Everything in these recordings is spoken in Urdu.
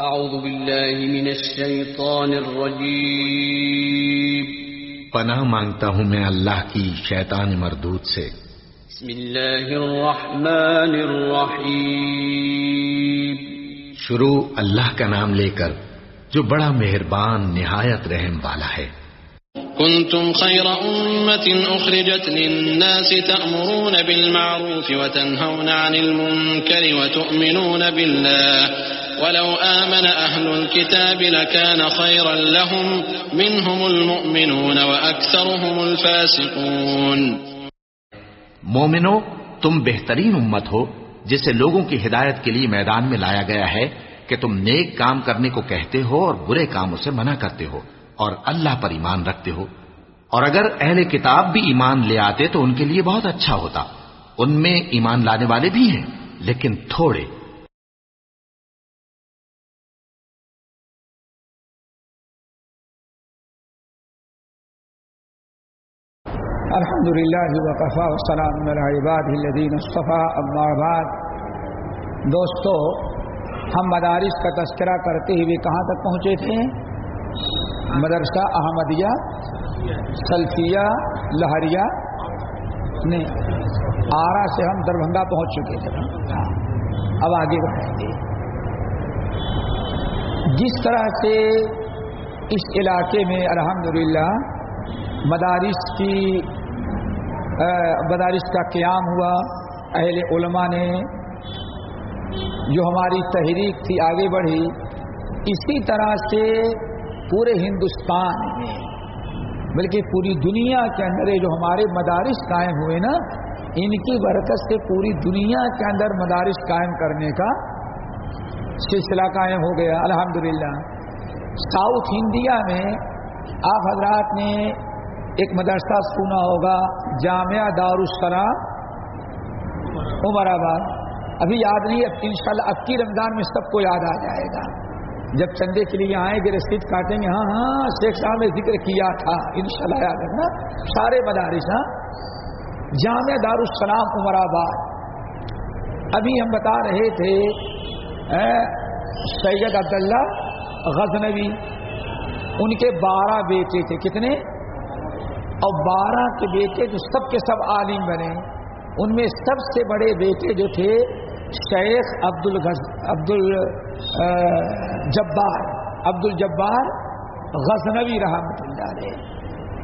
أعوذ بالله من الشيطان الرجيم. پناہ مانگتا ہوں میں اللہ کی شیطان مردود سے۔ بسم الله الرحمن الرحيم شروع اللہ کا نام لے کر جو بڑا مہربان نہایت رحم والا ہے۔ كنتم خير أمة أخرجت للناس تأمرون بالمعروف وتنهون عن المنكر وتؤمنون بالله. ولو آمن أهل الكتاب لكان خيرا لهم منهم المؤمنون وأكثرهم الفاسقون. مومنو، تم بہترین امت ہو، جسے لوگوں کی ہدایت کے لیے میدان میں لایا گیا ہے کہ تم نیک کام کرنے کو کہتے ہو اور برے کاموں سے منع کرتے ہو اور اللہ پر ایمان رکھتے ہو۔ اور اگر اہل کتاب بھی ایمان لے آتے تو ان کے لیے بہت اچھا ہوتا۔ ان میں ایمان لانے والے بھی ہیں، لیکن تھوڑے الحمد لله وكفى والسلام على عباده الذين اصطفى اما دوستو، ہم مدارس کا تذکرہ کرتے ہوئے کہاں تک پہنچے تھے؟ مدرسہ احمدیہ، سلفیہ لہریہ نہیں، آرا سے ہم دربھنگا پہنچ چکے تھے۔ ہاں، اب آگے بڑھیں گے جس طرح سے اس علاقے میں الحمدللہ مدارس کی مدارس کا قیام ہوا۔ اہل علماء نے جو ہماری تحریک تھی آگے بڑھی، اسی طرح سے پورے ہندوستان میں، بلکہ پوری دنیا کے اندر جو ہمارے مدارس قائم ہوئے نا، ان کی برکت سے پوری دنیا کے اندر مدارس قائم کرنے کا سلسلہ قائم ہو گیا۔ الحمدللہ۔ ساؤتھ انڈیا میں آپ حضرات نے ایک مدرسہ سنا ہوگا، جامعہ دارالسلام، عمر آباد۔ ابھی یاد نہیں اب ان شاء اللہ اب کی رمضان میں سب کو یاد آ جائے گا۔ جب چندے کے لیے آئیں گے، رسید کاٹیں گے ہاں ہاں شیخ صاحب نے ذکر کیا تھا ان شاء اللہ یاد رکھنا۔ سارے مدارس ہاں۔ جامعہ دارالسلام، عمر آباد۔ ابھی ہم بتا رہے تھے سید عبداللہ غزنوی، ان کے بارہ بیٹے تھے۔ کتنے؟ اور بارہ کے بیٹے جو سب کے سب عالم بنے، ان میں سب سے بڑے بیٹے جو تھے، شیخ عبد الغز عبد الجبار عبد الجبار غزنوی رحمت اللہ علیہ۔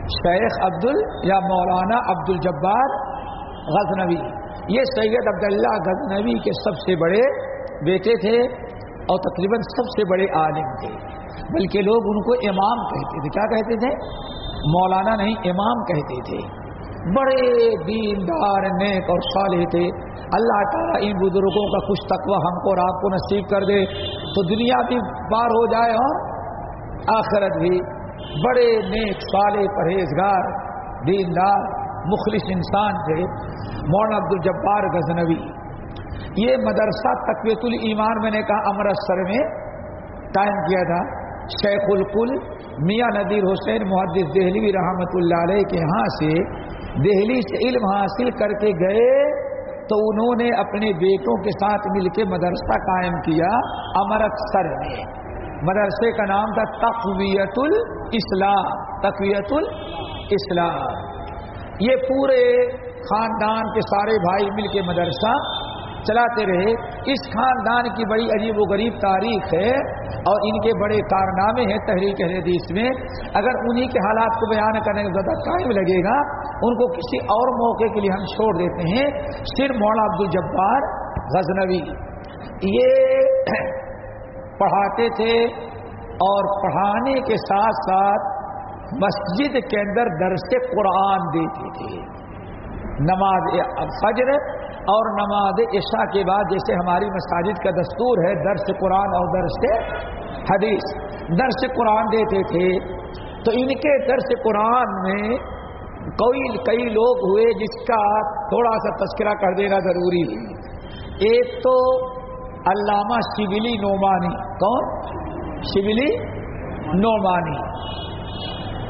شیخ عبد یا مولانا عبد الجبار غزنوی۔ یہ سید عبداللہ غزنوی کے سب سے بڑے بیٹے تھے اور تقریباً سب سے بڑے عالم تھے۔ بلکہ لوگ ان کو امام کہتے تھے۔ کیا کہتے تھے؟ مولانا نہیں، امام کہتے تھے۔ بڑے دیندار، نیک اور صالح تھے۔ اللہ تعالیٰ ان بزرگوں کا کچھ تقوی ہم کو اور آپ کو نصیب کر دے۔ تو دنیا بھی پار ہو جائے اور آخرت بھی۔ بڑے نیک، صالح، پرہیزگار، دیندار، مخلص انسان تھے۔ مولانا عبد الجبار غزنوی۔ یہ مدرسہ تقویت الایمان میں نے کہا، امرتسر میں قائم کیا تھا۔ شیخ القل میاں نذیر حسین محدث دہلوی رحمت اللہ علیہ کے یہاں سے دہلی سے علم حاصل کر کے گئے تو انہوں نے اپنے بیٹوں کے ساتھ مل کے مدرسہ قائم کیا امرتسر میں۔ مدرسے کا نام تھا تقویت الاسلام تقویت الاسلام یہ پورے خاندان کے سارے بھائی مل کے مدرسہ چلاتے رہے۔ اس خاندان کی بڑی عجیب و غریب تاریخ ہے اور ان کے بڑے کارنامے ہیں تحریک حدیث میں۔ اگر انہی کے حالات کو بیان کرنے کا زیادہ ٹائم لگے گا، ان کو کسی اور موقع کے لیے ہم چھوڑ دیتے ہیں۔ صرف مولانا عبد الجبار غزنوی۔ یہ پڑھاتے تھے اور پڑھانے کے ساتھ ساتھ مسجد کے اندر درس قرآن دیتے تھے۔ نماز فجر اور نماز عشاء کے بعد جیسے ہماری مساجد کا دستور ہے، درس قرآن اور درس حدیث۔ درس قرآن دیتے تھے۔ تو ان کے درس قرآن میں کوئی کئی لوگ ہوئے جس کا تھوڑا سا تذکرہ کر دینا ضروری ہے۔ ایک تو علامہ شبلی نعمانی۔ کون؟ شبلی نعمانی۔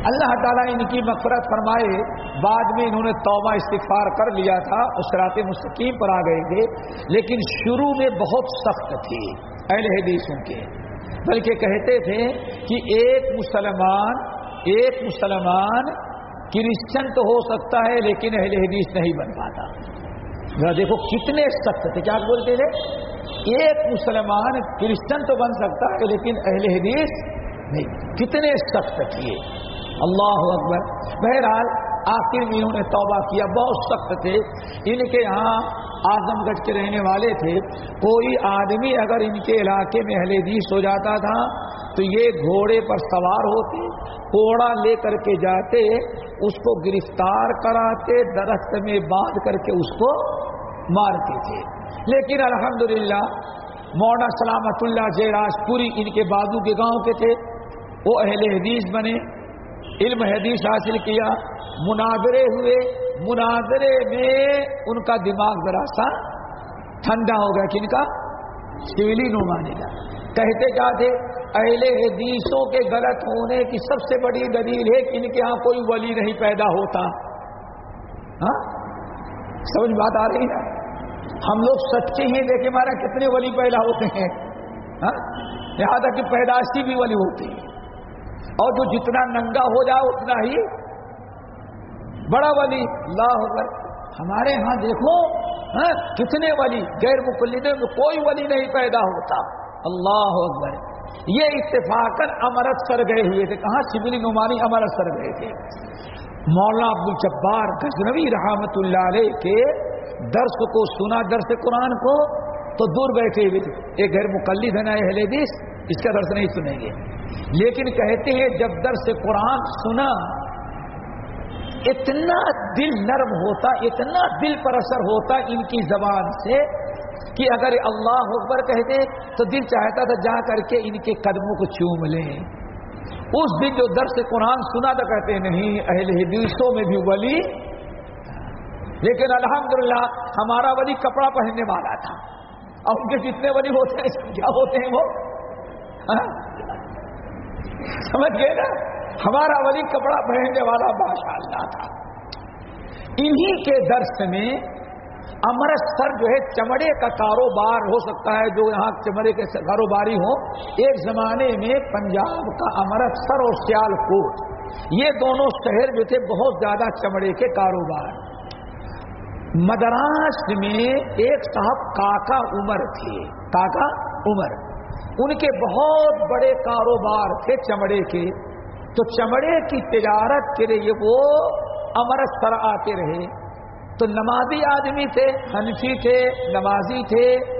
اللہ تعالیٰ ان کی مغفرت فرمائے۔ بعد میں انہوں نے توبہ استغفار کر لیا تھا، اس رات مستقیم پر آ گئے تھے۔ لیکن شروع میں بہت سخت تھی، اہل حدیثوں کے۔ بلکہ کہتے تھے کہ ایک مسلمان ایک مسلمان کرسچن تو ہو سکتا ہے، لیکن اہل حدیث نہیں بن پاتا۔ ذرا دیکھو کتنے سخت تھے، کیا بولتے تھے؟ ایک مسلمان کرسچن تو بن سکتا ہے، لیکن اہل حدیث نہیں۔ کتنے سخت کیے اللہ اکبر۔ بہرحال، آخر میں انہوں نے توبہ کیا۔ بہت سخت تھے۔ ان کے یہاں اعظم گڑھ کے رہنے والے تھے۔ کوئی آدمی اگر ان کے علاقے میں اہل حدیث ہو جاتا تھا، تو یہ گھوڑے پر سوار ہوتے، کوڑا لے کر کے جاتے، اس کو گرفتار کراتے، درخت میں باندھ کر کے اس کو مارتے تھے۔ لیکن الحمدللہ مونا سلامت اللہ جیراج پوری ان کے بازو کے گاؤں کے تھے۔ وہ اہل حدیث بنے۔ علم حدیث حاصل کیا، مناظرے ہوئے، مناظرے میں ان کا دماغ ذرا سا ٹھنڈا ہو گیا، کن کا؟ سیولی نمانے کا۔ کہتے کیا تھے؟ اہل حدیثوں کے غلط ہونے کی سب سے بڑی دلیل ہے کہ ان کے یہاں کوئی ولی نہیں پیدا ہوتا۔ ہاں؟ سمجھ بات آ رہی ہے؟ ہم لوگ سچے ہی دیکھے مارا کتنے ولی پیدا ہوتے ہیں۔ ہاں؟ یہاں تک کہ پیدائشی بھی ولی ہوتی ہے اور جو جتنا ننگا ہو جائے اتنا ہی بڑا ولی اللہ اکبر۔ ہمارے ہاں دیکھو ہاں کتنے ولی، غیر مقلدے میں کوئی ولی نہیں پیدا ہوتا۔ اللہ اکبر۔ یہ اتفاق امرت سر گئے ہوئے تھے۔ کہاں؟ سبلی نمانی امرت سر گئے تھے۔ مولانا عبد الجبار غزنوی رحمت اللہ علیہ کے درس کو سنا، درس قرآن کو، تو دور بیٹھے ہوئے ایک غیر مقلد ہے نا اہل حدیث، اس کا درس نہیں سنیں گے۔ لیکن کہتے ہیں جب درس قرآن سنا، اتنا دل نرم ہوتا، اتنا دل پر اثر ہوتا ان کی زبان سے کہ اگر اللہ اکبر کہتے تو دل چاہتا تھا جا کر کے ان کے قدموں کو چوم لیں۔ اس دن جو درس قرآن سنا تو کہتے نہیں، اہل حدیثوں میں بھی ولی۔ لیکن الحمدللہ ہمارا ولی کپڑا پہننے والا تھا۔ اب ان کے جتنے ولی ہوتے ہیں کیا ہوتے ہیں وہ؟ ہاں؟ سمجھ گئے نا؟ ہمارا ولی کپڑا پہننے والا ماشاء اللہ تھا۔ انہی کے درس میں امرتسر جو ہے چمڑے کا کاروبار ہو سکتا ہے، جو یہاں چمڑے کے کاروباری ہوں۔ ایک زمانے میں پنجاب کا امرتسر اور سیال کوٹ یہ دونوں شہر جو تھے بہت زیادہ چمڑے کے کاروبار۔ مدراس میں ایک صاحب کاکا عمر تھے، کاکا عمر۔ ان کے بہت بڑے کاروبار تھے چمڑے کے، تو چمڑے کی تجارت کے لیے وہ امرتسر آتے رہے۔ تو نمازی آدمی تھے، حنفی تھے، نمازی تھے۔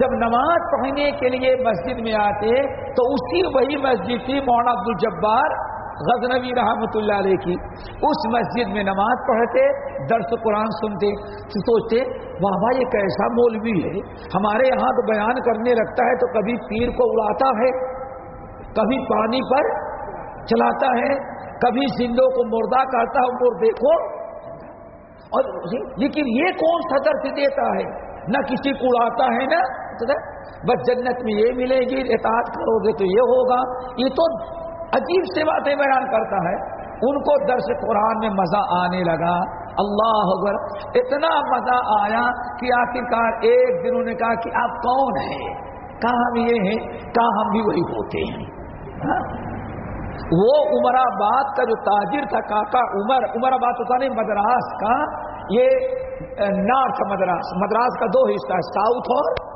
جب نماز پڑھنے کے لیے مسجد میں آتے، تو اسی وہی مسجد تھی، مولانا عبد الجبار غزنوی رحمت اللہ علیہ کی اس مسجد میں نماز پڑھتے، درس قرآن سنتے سوچتے واہ بھائی یہ کیسا مولوی ہے؟ ہمارے یہاں تو بیان کرنے لگتا ہے تو کبھی پیر کو اڑاتا ہے، کبھی پانی پر چلاتا ہے، کبھی زندوں کو مردہ کرتا ہے اور دیکھو۔ اور جی، لیکن یہ کون سا درس دیتا ہے؟ نہ کسی کو اڑاتا ہے نا بس جنت میں یہ ملے گی اطاعت کرو گے تو یہ ہوگا۔ یہ تو عجیب سے باتیں بیان کرتا ہے۔ ان کو درس قرآن میں مزہ آنے لگا۔ اللہ اکبر، اتنا مزہ آیا کہ آخرکار ایک دن انہوں نے کہا کہ آپ کون ہیں؟ کہاں ہم یہ ہیں؟ کہاں ہم بھی وہی ہوتے ہیں؟ ہاں؟ وہ عمر آباد کا جو تاجر تھا، کاکا عمر عمر آباد ہوتا نہیں، مدراس کا، یہ نارتھ مدراس۔ مدراس کا دو حصہ ہے، ساؤتھ اور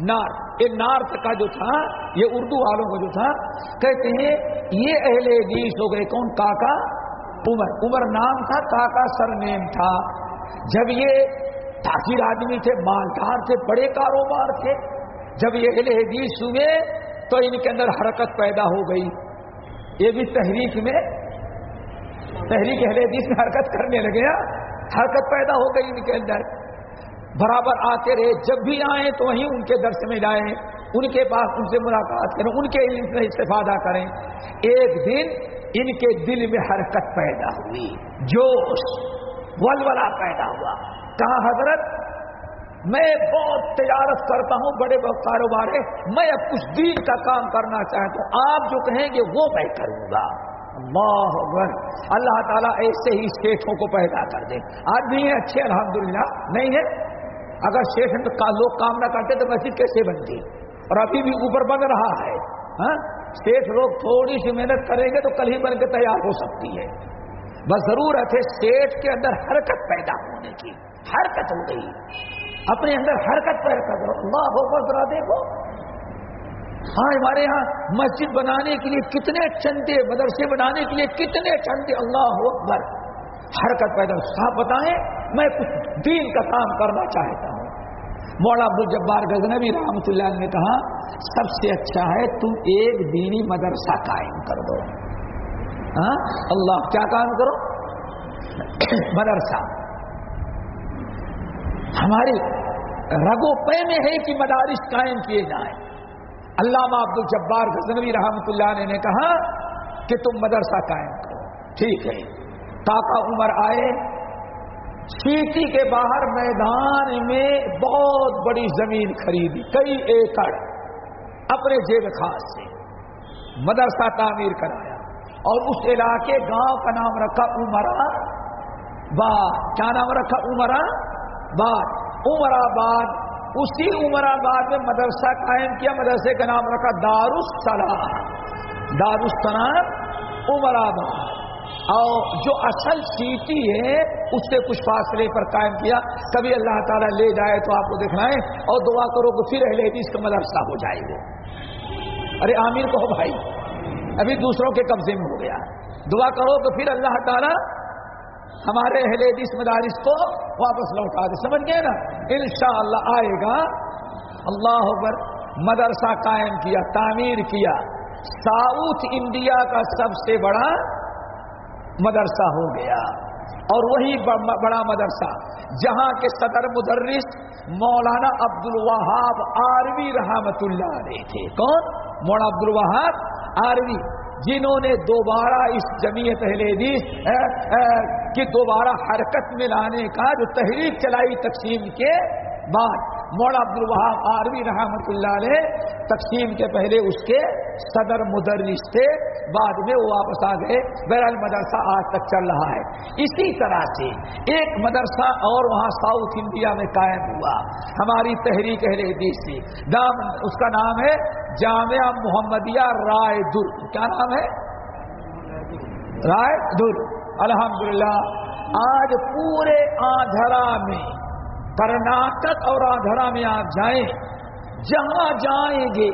نارتھ یہ نارتھ کا جو تھا، یہ اردو والوں کا جو تھا، کہتے ہیں، یہ اہل حدیث ہو گئے کون؟ کاکا عمر۔ عمر نام تھا، کاکا سر نیم تھا۔ جب یہ تاخیر آدمی تھے، مالدار تھے، بڑے کاروبار تھے، جب یہ اہل حدیث ہوئے، تو ان کے اندر حرکت پیدا ہو گئی۔ یہ بھی تحریک میں، تحریک اہل حدیث میں حرکت کرنے لگے۔ ہاں، حرکت پیدا ہو گئی ان کے اندر۔ برابر آتے رہے، جب بھی آئیں تو وہیں ان کے درس میں جائیں، ان کے پاس ان سے ملاقات کریں، ان کے علم سے استفادہ کریں۔ ایک دن ان کے دل میں حرکت پیدا ہوئی، جوش ولولا پیدا ہوا۔ کہا، حضرت، میں بہت تجارت کرتا ہوں، بڑے بہت کاروبار ہے میں اب کچھ دین کا کام کرنا چاہتا ہوں، آپ جو کہیں گے وہ میں کروں گا۔ اللہ اکبر، اللہ تعالیٰ ایسے ہی شیخوں کو پیدا کر دے۔ آج بھی ہیں، اچھے، الحمدللہ، نہیں ہے؟ اگر شیخ لوگ کام نہ کرتے تو مسجد کیسے بنتی؟ اور ابھی بھی اوپر بن رہا ہے ہاں؟ سیٹ لوگ تھوڑی سی محنت کریں گے تو کل ہی بن کے تیار ہو سکتی ہے۔ بس ضرورت ہے سیٹ کے اندر حرکت پیدا ہونے کی، حرکت ہو گئی۔ اپنے اندر حرکت پیدا کرو اللہ ہو ذرا دیکھو۔ ہاں ہمارے یہاں مسجد بنانے کے لیے کتنے چندے، مدرسے بنانے کے لیے کتنے چندے، اللہ اکبر۔ حرکت پیدا صاحب بتائیں، میں کچھ دین کا کام کرنا چاہتا ہوں مولا عبد الجبار غزنبی رحمۃ اللہ نے کہا، سب سے اچھا ہے تم ایک دینی مدرسہ قائم کر دو۔ ہاں اللہ کیا کام کرو؟ مدرسہ۔ ہماری رگو پے میں ہے کہ مدارس قائم کیے جائیں۔ علامہ عبد الجبار غزنوی رحمۃ اللہ نے کہا کہ تم مدرسہ قائم کرو۔ ٹھیک ہے۔ کاکا عمر آئے سیٹی کے باہر میدان میں بہت بڑی زمین خریدی، کئی ایکڑ اپنے جیب خاص سے، مدرسہ تعمیر کرایا اور اس علاقے گاؤں کا نام رکھا عمرا باد۔ کیا نام رکھا عمرا باد؟ عمر آباد اسی عمر آباد میں مدرسہ قائم کیا، مدرسے کا نام رکھا دارالسلام۔ دارالسلام عمر آباد اور جو اصل سیٹی ہے، اس سے کچھ فاصلے پر قائم کیا۔ کبھی اللہ تعالیٰ لے جائے تو آپ کو دکھائیں اور دعا کرو کہ پھر اہل حدیث کا مدرسہ ہو جائے گا ارے عامر کو بھائی، ابھی دوسروں کے قبضے میں ہو گیا۔ دعا کرو کہ پھر اللہ تعالیٰ ہمارے اہل حدیث مدارس کو واپس لوٹا دے۔ سمجھ گئے نا؟ انشاءاللہ آئے گا۔ اللہ اکبر، مدرسہ قائم کیا، تعمیر کیا۔ ساؤتھ انڈیا کا سب سے بڑا مدرسہ ہو گیا۔ اور وہی بڑا مدرسہ جہاں کے صدر مدرس مولانا عبد الوہاب آروی رحمت اللہ علیہ تھے۔ کون؟ مولانا عبد الوہاب آروی، جنہوں نے دوبارہ اس جمیعت اہل حدیث کی دوبارہ حرکت میں لانے کا جو تحریک چلائی تقسیم کے بعد مولا عبد الوہاب آروی رحمت اللہ علیہ تقسیم کے پہلے اس کے صدر مدرس تھے، بعد میں وہ واپس آ گئے۔ بہرحال مدرسہ آج تک چل رہا ہے۔ اسی طرح سے ایک مدرسہ اور وہاں ساؤتھ انڈیا میں قائم ہوا۔ ہماری تحریک اہل حدیث سے دام اس کا نام ہے جامعہ محمدیہ رائے در۔ کیا نام ہے؟ رائے در۔ الحمدللہ۔ آج پورے آدھرا میں کرناٹک اور آدھرا میں آپ جائیں، جہاں جائیں گے،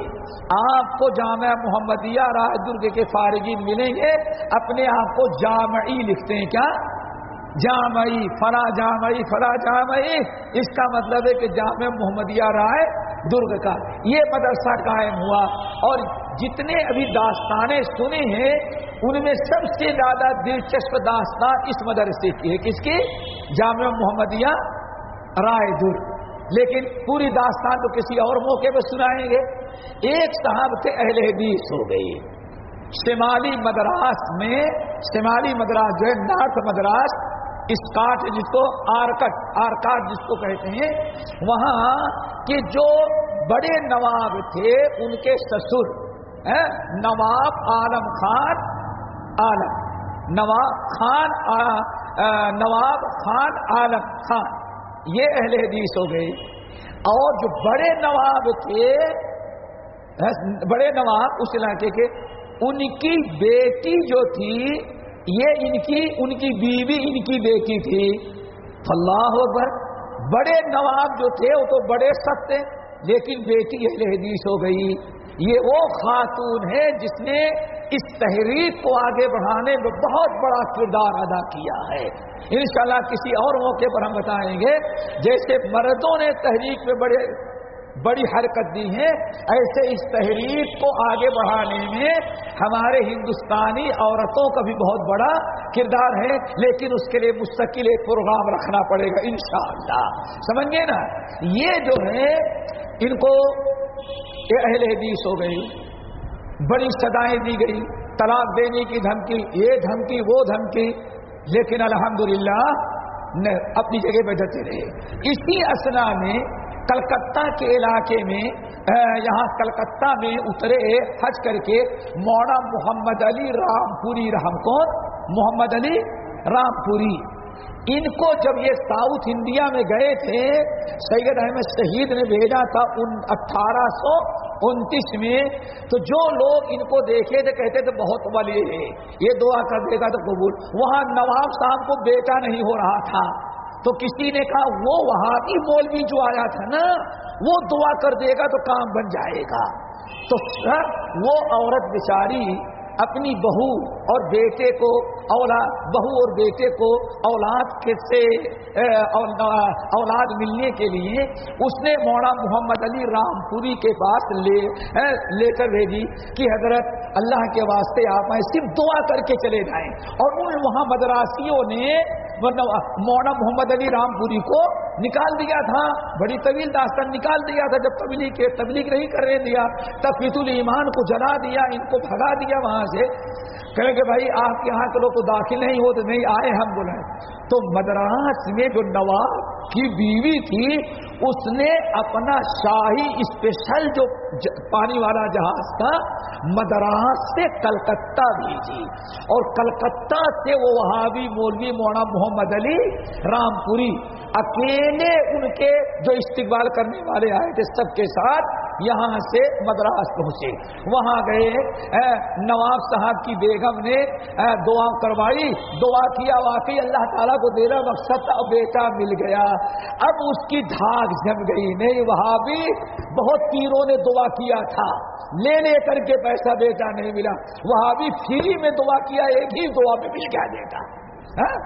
آپ کو جامعہ محمدیہ رائے درگ کے فارغین ملیں گے، اپنے آپ کو جامعی لکھتے ہیں کیا؟ جامعی، فلا جامعی فلا جامعی، اس کا مطلب ہے کہ جامع محمدیہ رائے درگ کا۔ یہ مدرسہ قائم ہوا اور جتنے ابھی داستانیں سنے ہیں، ان میں سب سے زیادہ دلچسپ داستان اس مدرسے کی ہے۔ کس کی؟ جامع محمدیہ رائے در لیکن پوری داستان تو کسی اور موقع پہ سنائیں گے۔ ایک صاحب تھے اہل حدیث ہو گئی۔ شمالی مدراس میں شمالی مدراس جو ہے نارتھ مدراس اسکاٹ جس کو آرکٹ آرکاٹ جس کو کہتے ہیں، وہاں کے جو بڑے نواب تھے، ان کے سسر نواب عالم خان عالم۔ نواب خان نواب خان عالم خان۔ یہ اہل حدیث ہو گئی۔ اور جو بڑے نواب تھے بڑے نواب اس علاقے کے، ان کی بیٹی جو تھی، یہ ان کی ان کی بیوی ان کی بیٹی تھی۔ اللہ اکبر، بڑے نواب جو تھے، وہ تو بڑے سخت تھے، لیکن بیٹی اہل حدیث ہو گئی۔ یہ وہ خاتون ہے جس نے اس تحریک کو آگے بڑھانے میں بہت بڑا کردار ادا کیا ہے۔ انشاءاللہ کسی اور موقع پر ہم بتائیں گے، جیسے مردوں نے تحریک میں بڑے بڑی حرکت دی ہے، ایسے اس تحریک کو آگے بڑھانے میں ہمارے ہندوستانی عورتوں کا بھی بہت بڑا کردار ہے، لیکن اس کے لیے مستقل ایک پروگرام رکھنا پڑے گا انشاءاللہ۔ سمجھ گئے نا، یہ جو ہے، ان کو اہل حدیث ہو گئی بڑی سدائیں دی گئی، طلاق دینے کی دھمکی، یہ دھمکی، وہ دھمکی۔ لیکن الحمدللہ اپنی جگہ پہ ڈٹے رہے۔ اسی اسنا میں، کلکتہ کے علاقے میں یہاں کلکتہ میں اترے حج کر کے مونا محمد علی رام پوری رحم کون؟ محمد علی رام پوری ان کو جب یہ ساؤتھ انڈیا میں گئے تھے، سید احمد شہید نے بھیجا تھا ان اٹھارہ سو انتیس میں تو جو لوگ ان کو دیکھے تھے کہتے تھے بہت ولی ہے یہ دعا کر دے گا تو قبول۔ وہاں نواب صاحب کو بیٹا نہیں ہو رہا تھا۔ تو کسی نے کہا وہ وہاں کی مولوی جو آیا تھا نا، وہ دعا کر دے گا تو کام بن جائے گا۔ تو وہ عورت بیچاری اپنی بہو اور بیٹے کو اولاد بہو اور بیٹے کو اولاد کے سے اولاد ملنے کے لیے اس نے موڑا محمد علی رام پوری کے پاس لے لے کر بھیجی کہ حضرت اللہ کے واسطے آپ میں صرف دعا کر کے چلے جائیں۔ اور ان وہاں مدراسیوں نے مطلب مولانا محمد علی رام پوری کو نکال دیا تھا، بڑی طویل داستان نکال دیا تھا، جب تبلیغ کے تبلیغ نہیں کرنے دیا، تب فیت المان کو جلا دیا، ان کو بھگا دیا وہاں سے۔ کہیں کہ بھائی، آپ کے یہاں کے لوگ تو داخل نہیں ہو تو نہیں آئے ہم بولے. تو مدراس میں جو نواب کی بیوی تھی، اس نے اپنا شاہی اسپیشل جو پانی والا جہاز تھا، مدراس سے کلکتہ بھیجی۔ اور کلکتہ سے وہ وہابی مولوی مونا محمد علی رام پوری اکیلے ان کے جو استقبال کرنے والے آئے تھے سب کے ساتھ یہاں سے مدراس پہنچے۔ وہاں گئے نواب صاحب کی بیگم نے دعا کروائی، دعا کیا، واقعی اللہ تعالیٰ کو دینا مقصد بیٹا مل گیا۔ اب اس کی دھاگ جم گئی۔ نہیں وہاں بھی بہت پیروں نے دعا کیا تھا۔ لے لے کر کے پیسہ بیٹا نہیں ملا۔ وہاں بھی فری میں دعا کیا، ایک ہی دعا میں مل گیا بیٹا۔ ہاں؟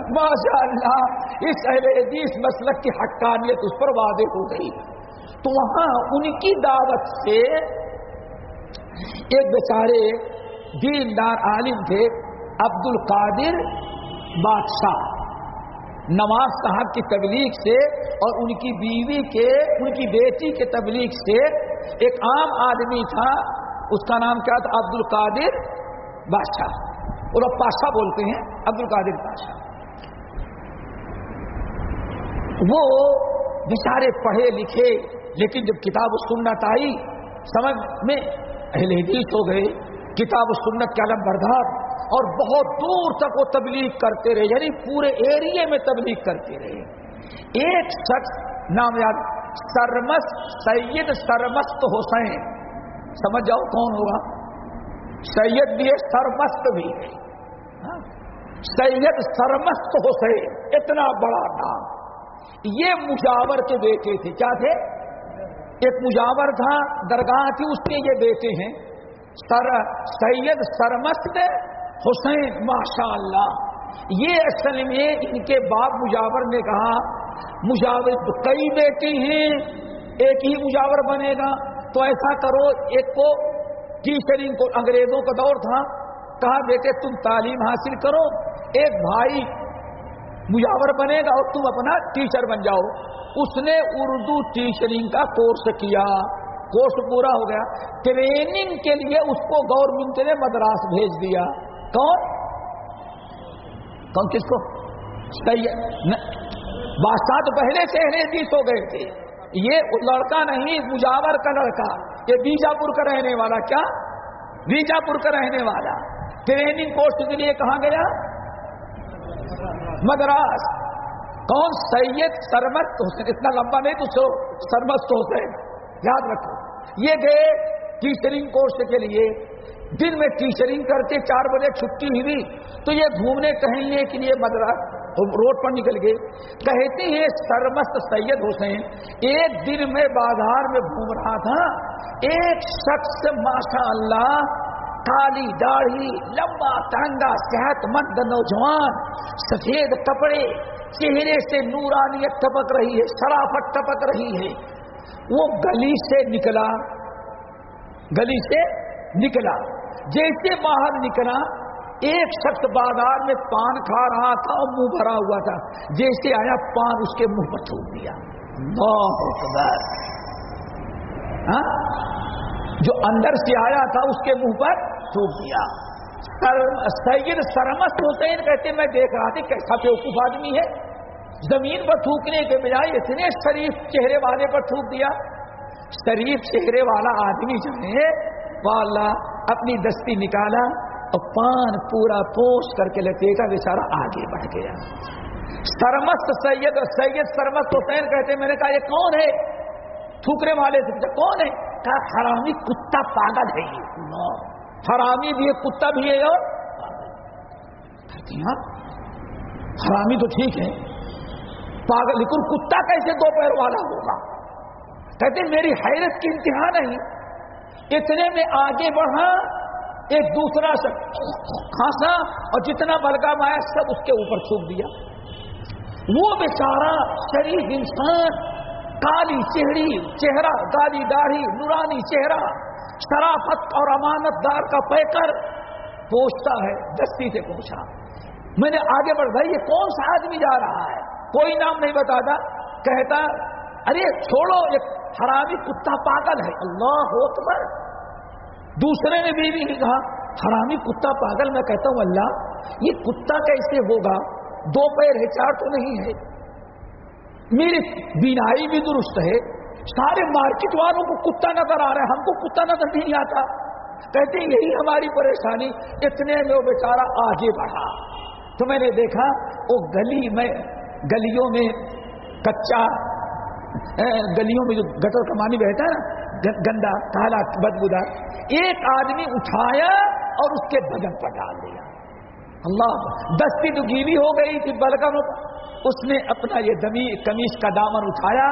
ماشاء اللہ اس اہل حدیث مسلک کی حقانیت اس پر واضح ہو گئی۔ تو وہاں ان کی دعوت سے ایک بیچارے دیندار عالم تھے عبد القادر بادشاہ۔ نواز صاحب کی تبلیغ سے اور ان کی بیوی کے، ان کی بیٹی کے تبلیغ سے ایک عام آدمی تھا، اس کا نام کیا تھا؟ عبد القادر بادشاہ۔ وہ لوگ پاشا بولتے ہیں عبد القادر بادشاہ۔ وہ بیچارے پڑھے لکھے لیکن جب کتاب و سنت آئی، سمجھ میں اہل حدیث ہو گئے، کتاب و سنت کے علم بردار، اور بہت دور تک وہ تبلیغ کرتے رہے یعنی پورے ایریے میں تبلیغ کرتے رہے۔ ایک شخص نام یاد، سرمست سید سرمست حسین۔ سمجھ جاؤ کون ہوگا؟ سید بھی ہے، سرمست بھی ہے۔ ہاں؟ سید سرمست حسین، اتنا بڑا نام۔ یہ مجاور کے بیٹے تھے، کیا تھے؟ ایک مجاور تھا، درگاہ تھی، اس کے یہ بیٹے ہیں۔ سر سید سرمست حسین ماشاء اللہ یہ اصل میں ان کے باپ مجاور نے کہا، مجاور تو کئی بیٹے ہیں، ایک ہی مجاور بنے گا۔ تو ایسا کرو، ایک کو ٹیچرنگ کو، انگریزوں کا دور تھا۔ کہا، بیٹے، تم تعلیم حاصل کرو، ایک بھائی مجاور بنے گا اور تم اپنا ٹیچر بن جاؤ۔ اس نے اردو ٹیچرنگ کا کورس کیا۔ کورس پورا ہو گیا۔ ٹریننگ کے لیے اس کو گورنمنٹ نے مدراس بھیج دیا۔ کون؟ کون کس کو؟ بادشاہ تو پہلے سے حدیث ہو گئے تھے۔ یہ لڑکا نہیں، مجاور کا لڑکا۔ یہ بیجاپور کا رہنے والا۔ کیا؟ بیجاپور کا رہنے والا۔ ٹریننگ کورس کے لیے کہاں گیا؟ مدراس۔ کون سید سرمست حسین، اتنا لمبا نہیں تو سرمست حسین، یاد رکھو۔ یہ گئے ٹیچرنگ کورس کے لیے۔ دن میں ٹیچرنگ کرتے، چار بجے چھٹی ہوئی۔ تو یہ گھومنے، ٹہلنے کے لیے مدراس روڈ پر نکل گئے۔ کہتے ہیں، سرمست سید حسین ایک دن میں بازار میں گھوم رہا تھا۔ ایک شخص ماشاء اللہ کالی داڑھی، لمبا تانگا صحت مند نوجوان، سفید کپڑے، چہرے سے نورانیت ٹپک رہی ہے شرافت ٹپک رہی ہے۔ وہ گلی سے نکلا۔ گلی سے نکلا۔ جیسے باہر نکلا، ایک شخص بازار میں پان کھا رہا تھا اور منہ بھرا ہوا تھا۔ جیسے آیا پان اس کے منہ پر تھوک دیا۔ ہاں؟ جو اندر سے آیا تھا اس کے منہ پر تھوک دیا۔ سید سرمست حسین کہتے میں دیکھ رہا تھا کیسا بیوقوف آدمی ہے۔ زمین پر تھوکنے کے بجائے اتنے شریف چہرے والے پر تھوک دیا۔ شریف چہرے والا آدمی جو ہے وہ اللہ اپنی دستی نکالا اور پان پورا پوش کر کے لتے کا بیچارہ آگے بڑھ گیا۔ سرمست سید اور سید سرمست حسین کہتے میں نے کہا، یہ کون ہے؟ تھوکنے والے سے کون ہے؟ کہا، حرامی کتا پاگل ہے یہ۔ حرامی بھی ہے، کتا بھی ہے اور حرامی تو ٹھیک ہے، پاگل، لیکن کتا کیسے دو پیر والا ہوگا؟ کہتے میری حیرت کی انتہا نہیں، اتنے میں آگے بڑھا، ایک دوسرا کھانسا اور جتنا بلگام آیا سب اس کے اوپر تھوک دیا۔ وہ بیچارہ شریف انسان، کالی چہری، چہرہ کالی داڑھی، نورانی چہرہ شرافت اور امانت دار کا پیکر پوچھتا ہے دستی سے پوچھا۔ میں نے آگے بڑھ بھائی یہ کون سا آدمی جا رہا ہے؟ کوئی نام نہیں بتاتا۔ کہتا، ارے چھوڑو ایک حرامی کتا پاگل ہے۔ اللہ ہو اکبر۔ دوسرے نے بھی نہیں کہا، حرامی کتا پاگل، میں کہتا ہوں، اللہ، یہ کتا کیسے ہوگا؟ دو پیر ہے چار تو نہیں ہے میری بینائی بھی درست ہے۔ سارے مارکیٹ والوں کو کتا نظر آ رہا ہے، ہم کو کتا نظر نہیں آتا۔ کہتے ہیں، یہی ہماری پریشانی، اتنے میں وہ بیچارہ آگے بڑھا۔ تو میں نے دیکھا، وہ گلی میں، گلیوں میں کچا گلیوں میں جو گٹر کا پانی بہتا ہے نا، گندا، کالا، بدبودار، ایک آدمی اٹھایا اور اس کے بدن پر ڈال دیا۔ اللہ دستی تو گیلی ہو گئی تھی بلکہ اس نے اپنا یہ دمی کمیز کا دامن اٹھایا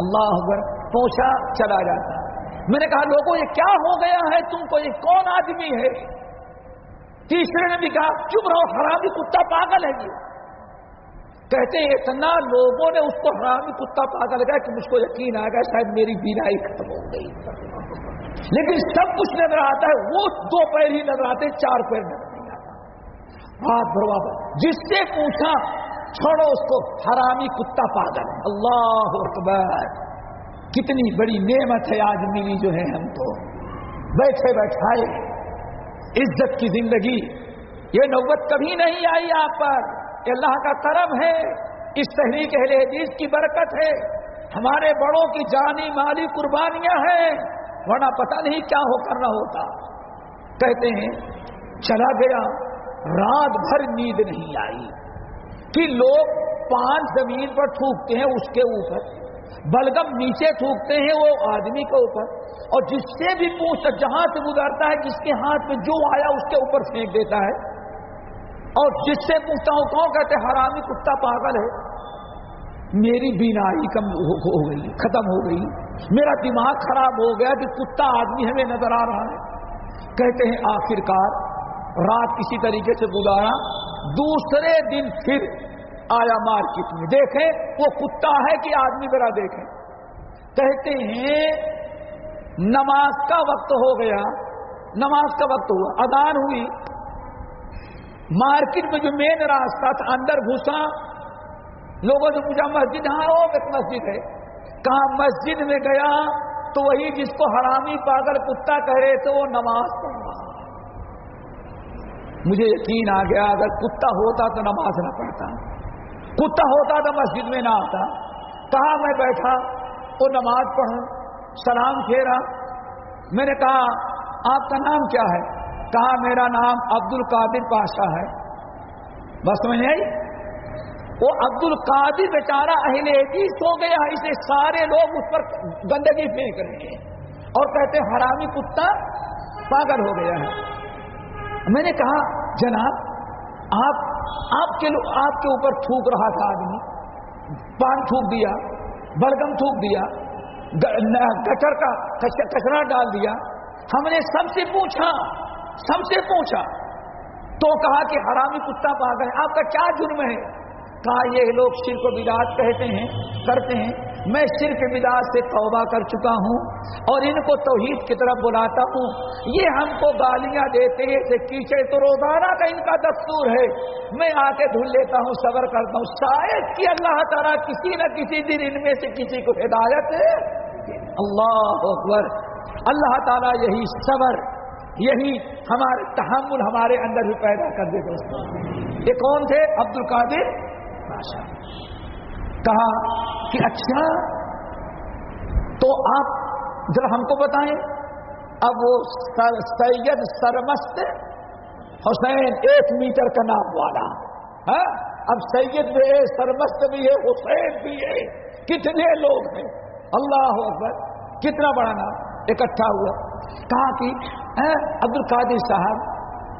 اللہ اکبر پہنچا چلا جاتا۔ میں نے کہا، لوگوں، یہ کیا ہو گیا ہے؟ تم کو یہ کون آدمی ہے؟ تیسرے نے بھی کہا، چپ رہو، حرامی کتا پاگل ہے یہ۔ کہتے ہیں اتنا لوگوں نے اس کو حرامی کتا پاگل گیا کہ مجھ کو یقین آ گیا، شاید میری بینائی ختم ہو گئی۔ لیکن سب کچھ نظر آتا ہے، وہ دو پیر ہی نظر آتے چار پیر نظر نہیں آتا۔ ہاتھ برباد۔ جس سے پوچھا چھوڑو اس کو، حرامی کتا پاگل۔ اللہ اکبر۔ کتنی بڑی نعمت ہے آج ملی جو ہے ہم کو بیٹھے بیٹھائے۔ عزت کی زندگی۔ یہ نوبت کبھی نہیں آئی آپ پر۔ اللہ کا کرم ہے۔ اس تحریک اہل حدیث کی برکت ہے۔ ہمارے بڑوں کی جانی مالی قربانیاں ہیں۔ ورنہ پتہ نہیں کیا ہو کرنا ہوتا۔ کہتے ہیں، چلا گیا۔ رات بھر نیند نہیں آئی۔ کہ لوگ پانچ زمین پر تھوکتے ہیں اس کے اوپر بلگم نیچے تھوکتے ہیں وہ آدمی کے اوپر، اور جس سے بھی پوچھتا جہاں سے گزارتا ہے، جس کے ہاتھ میں جو آیا اس کے اوپر پھینک دیتا ہے۔ اور جس سے پوچھتا ہوں، کون کہتے حرامی کتا پاگل ہے؟ میری بینائی کم ہو گئی، ختم ہو گئی۔ میرا دماغ خراب ہو گیا کہ کتا آدمی ہمیں نظر آ رہا ہے۔ کہتے ہیں آخر کار رات کسی طریقے سے گزارا دوسرے دن پھر آیا مارکیٹ میں دیکھیں، وہ کتا ہے کہ آدمی میرا دیکھیں۔ کہتے ہیں، نماز کا وقت ہو گیا۔ نماز کا وقت ہوا ادان ہوئی۔ مارکیٹ میں جو مین راستہ تھا، اندر گھسا۔ لوگوں سے پوچھا، مسجد ہاں وہ ایک مسجد ہے۔ کہاں مسجد میں گیا، تو وہی جس کو حرامی پاگل کتا کہہ رہے تھے، وہ نماز پڑھ مجھے یقین آ گیا اگر کتا ہوتا تو نماز نہ پڑھتا، کتا ہوتا تو مسجد میں نہ آتا۔ کہا میں بیٹھا وہ نماز پڑھوں، سلام پھیرا؟ میں نے کہا، آپ کا نام کیا ہے؟ کہا، میرا نام عبد القادر پاشا ہے۔ بس میں آئی؟ وہ عبد القادر بیچارہ اہل حدیث ہو گیا، اسے سارے لوگ اس پر گندگی پھینک رہے ہیں۔ اور کہتے حرامی کتا پاگل ہو گیا ہے۔ میں نے کہا، جناب، آپ آپ کے آپ کے اوپر تھوک رہا تھا آدمی، پان تھوک دیا بلگم تھوک دیا کچر کا کچرا ڈال دیا۔ ہم نے سب سے پوچھا، سب سے پوچھا، تو کہا کہ حرامی کتا پا گئے آپ کا کیا جرم ہے؟ کہا یہ لوگ شرک و بدعت کہتے ہیں، کرتے ہیں۔ میں شرک بدعت سے توبہ کر چکا ہوں اور ان کو توحید کی طرف بلاتا ہوں۔ یہ ہم کو گالیاں دیتے ہیں کیچے تو روزانہ کا ان کا دستور ہے۔ میں آ کے دھل لیتا ہوں، صبر کرتا ہوں۔ شاید کہ اللہ تعالیٰ کسی نہ کسی دن ان میں سے کسی کو ہدایت اللہ اکبر۔ اللہ تعالیٰ یہی صبر، یہی ہمارے تحمل ہمارے اندر بھی پیدا کر دے دوستوں یہ کون تھے؟ عبد القادر کہا کہ اچھا تو آپ ذرا ہم کو بتائیں، اب وہ سید سرمست حسین ایک میٹر کا نام والا۔ ہاں؟ اب سید بھی ہے، سرمست بھی ہے، حسین بھی ہے۔ کتنے لوگ ہیں؟ اللہ اکبر، کتنا بڑا نام، اکٹھا ہوا۔ کہا کہ عبد القادر صاحب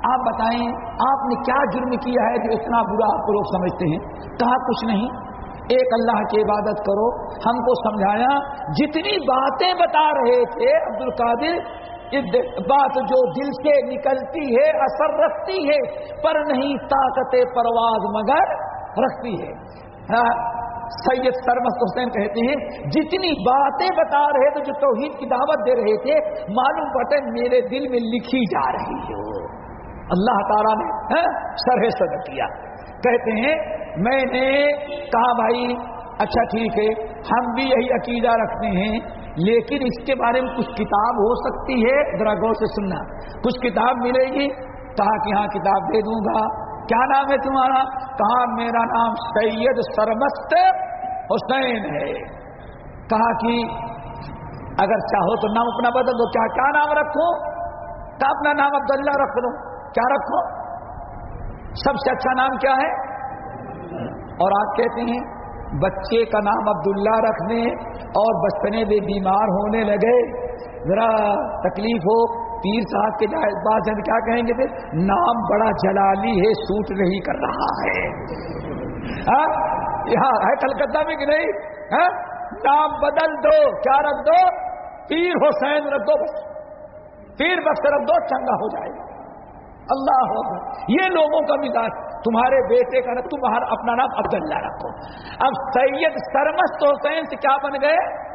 آپ بتائیں آپ نے کیا جرم کیا ہے جو اتنا برا آپ کو لوگ سمجھتے ہیں؟ کہا کچھ نہیں۔ ایک اللہ کی عبادت کرو۔ ہم کو سمجھایا۔ جتنی باتیں بتا رہے تھے عبد القادر بات جو دل سے نکلتی ہے، اثر رکھتی ہے، پر نہیں، طاقت پرواز مگر رکھتی ہے۔ ہاں، سید سرمست حسین کہتے ہیں، جتنی باتیں بتا رہے تھے، جو توحید کی دعوت دے رہے تھے، معلوم پٹے میرے دل میں لکھی جا رہی ہے۔ اللہ تعالیٰ نے ہاں، سرح صدر کیا۔ کہتے ہیں میں نے کہا بھائی اچھا ٹھیک ہے ہم بھی یہی عقیدہ رکھتے ہیں لیکن اس کے بارے میں کچھ کتاب ہو سکتی ہے؟ ذرا غور سے سننا۔ کچھ کتاب ملے گی؟ کہا کہ ہاں کتاب دے دوں گا۔ کیا نام ہے تمہارا؟ کہا میرا نام سید سرمست حسین ہے۔ کہا کہ اگر چاہو تو نام اپنا بدل دو۔ کیا کیا نام رکھو تو اپنا نام عبداللہ رکھ دو کیا رکھو؟ سب سے اچھا نام کیا ہے؟ اور آپ کہتے ہیں، بچے کا نام عبداللہ رکھنے اور بچپنے میں بیمار ہونے لگے۔ ذرا تکلیف ہو، پیر صاحب کے بعد کیا کہیں گے پھر؟ نام بڑا جلالی ہے سوٹ نہیں کر رہا ہے۔ ہاں؟ یہاں ہے کلکتہ میں کہ نہیں؟ ہاں؟ نام بدل دو، کیا رکھ دو؟ پیر حسین رکھ دو پیر بخش رکھ دو، چنگا ہو جائے گا۔ اللہ ہوگا یہ لوگوں کا مزاج۔ تمہارے بیٹے کا تمہارا اپنا نام عبداللہ رکھو۔ اب سید سرمست حسین سے کیا بن گئے؟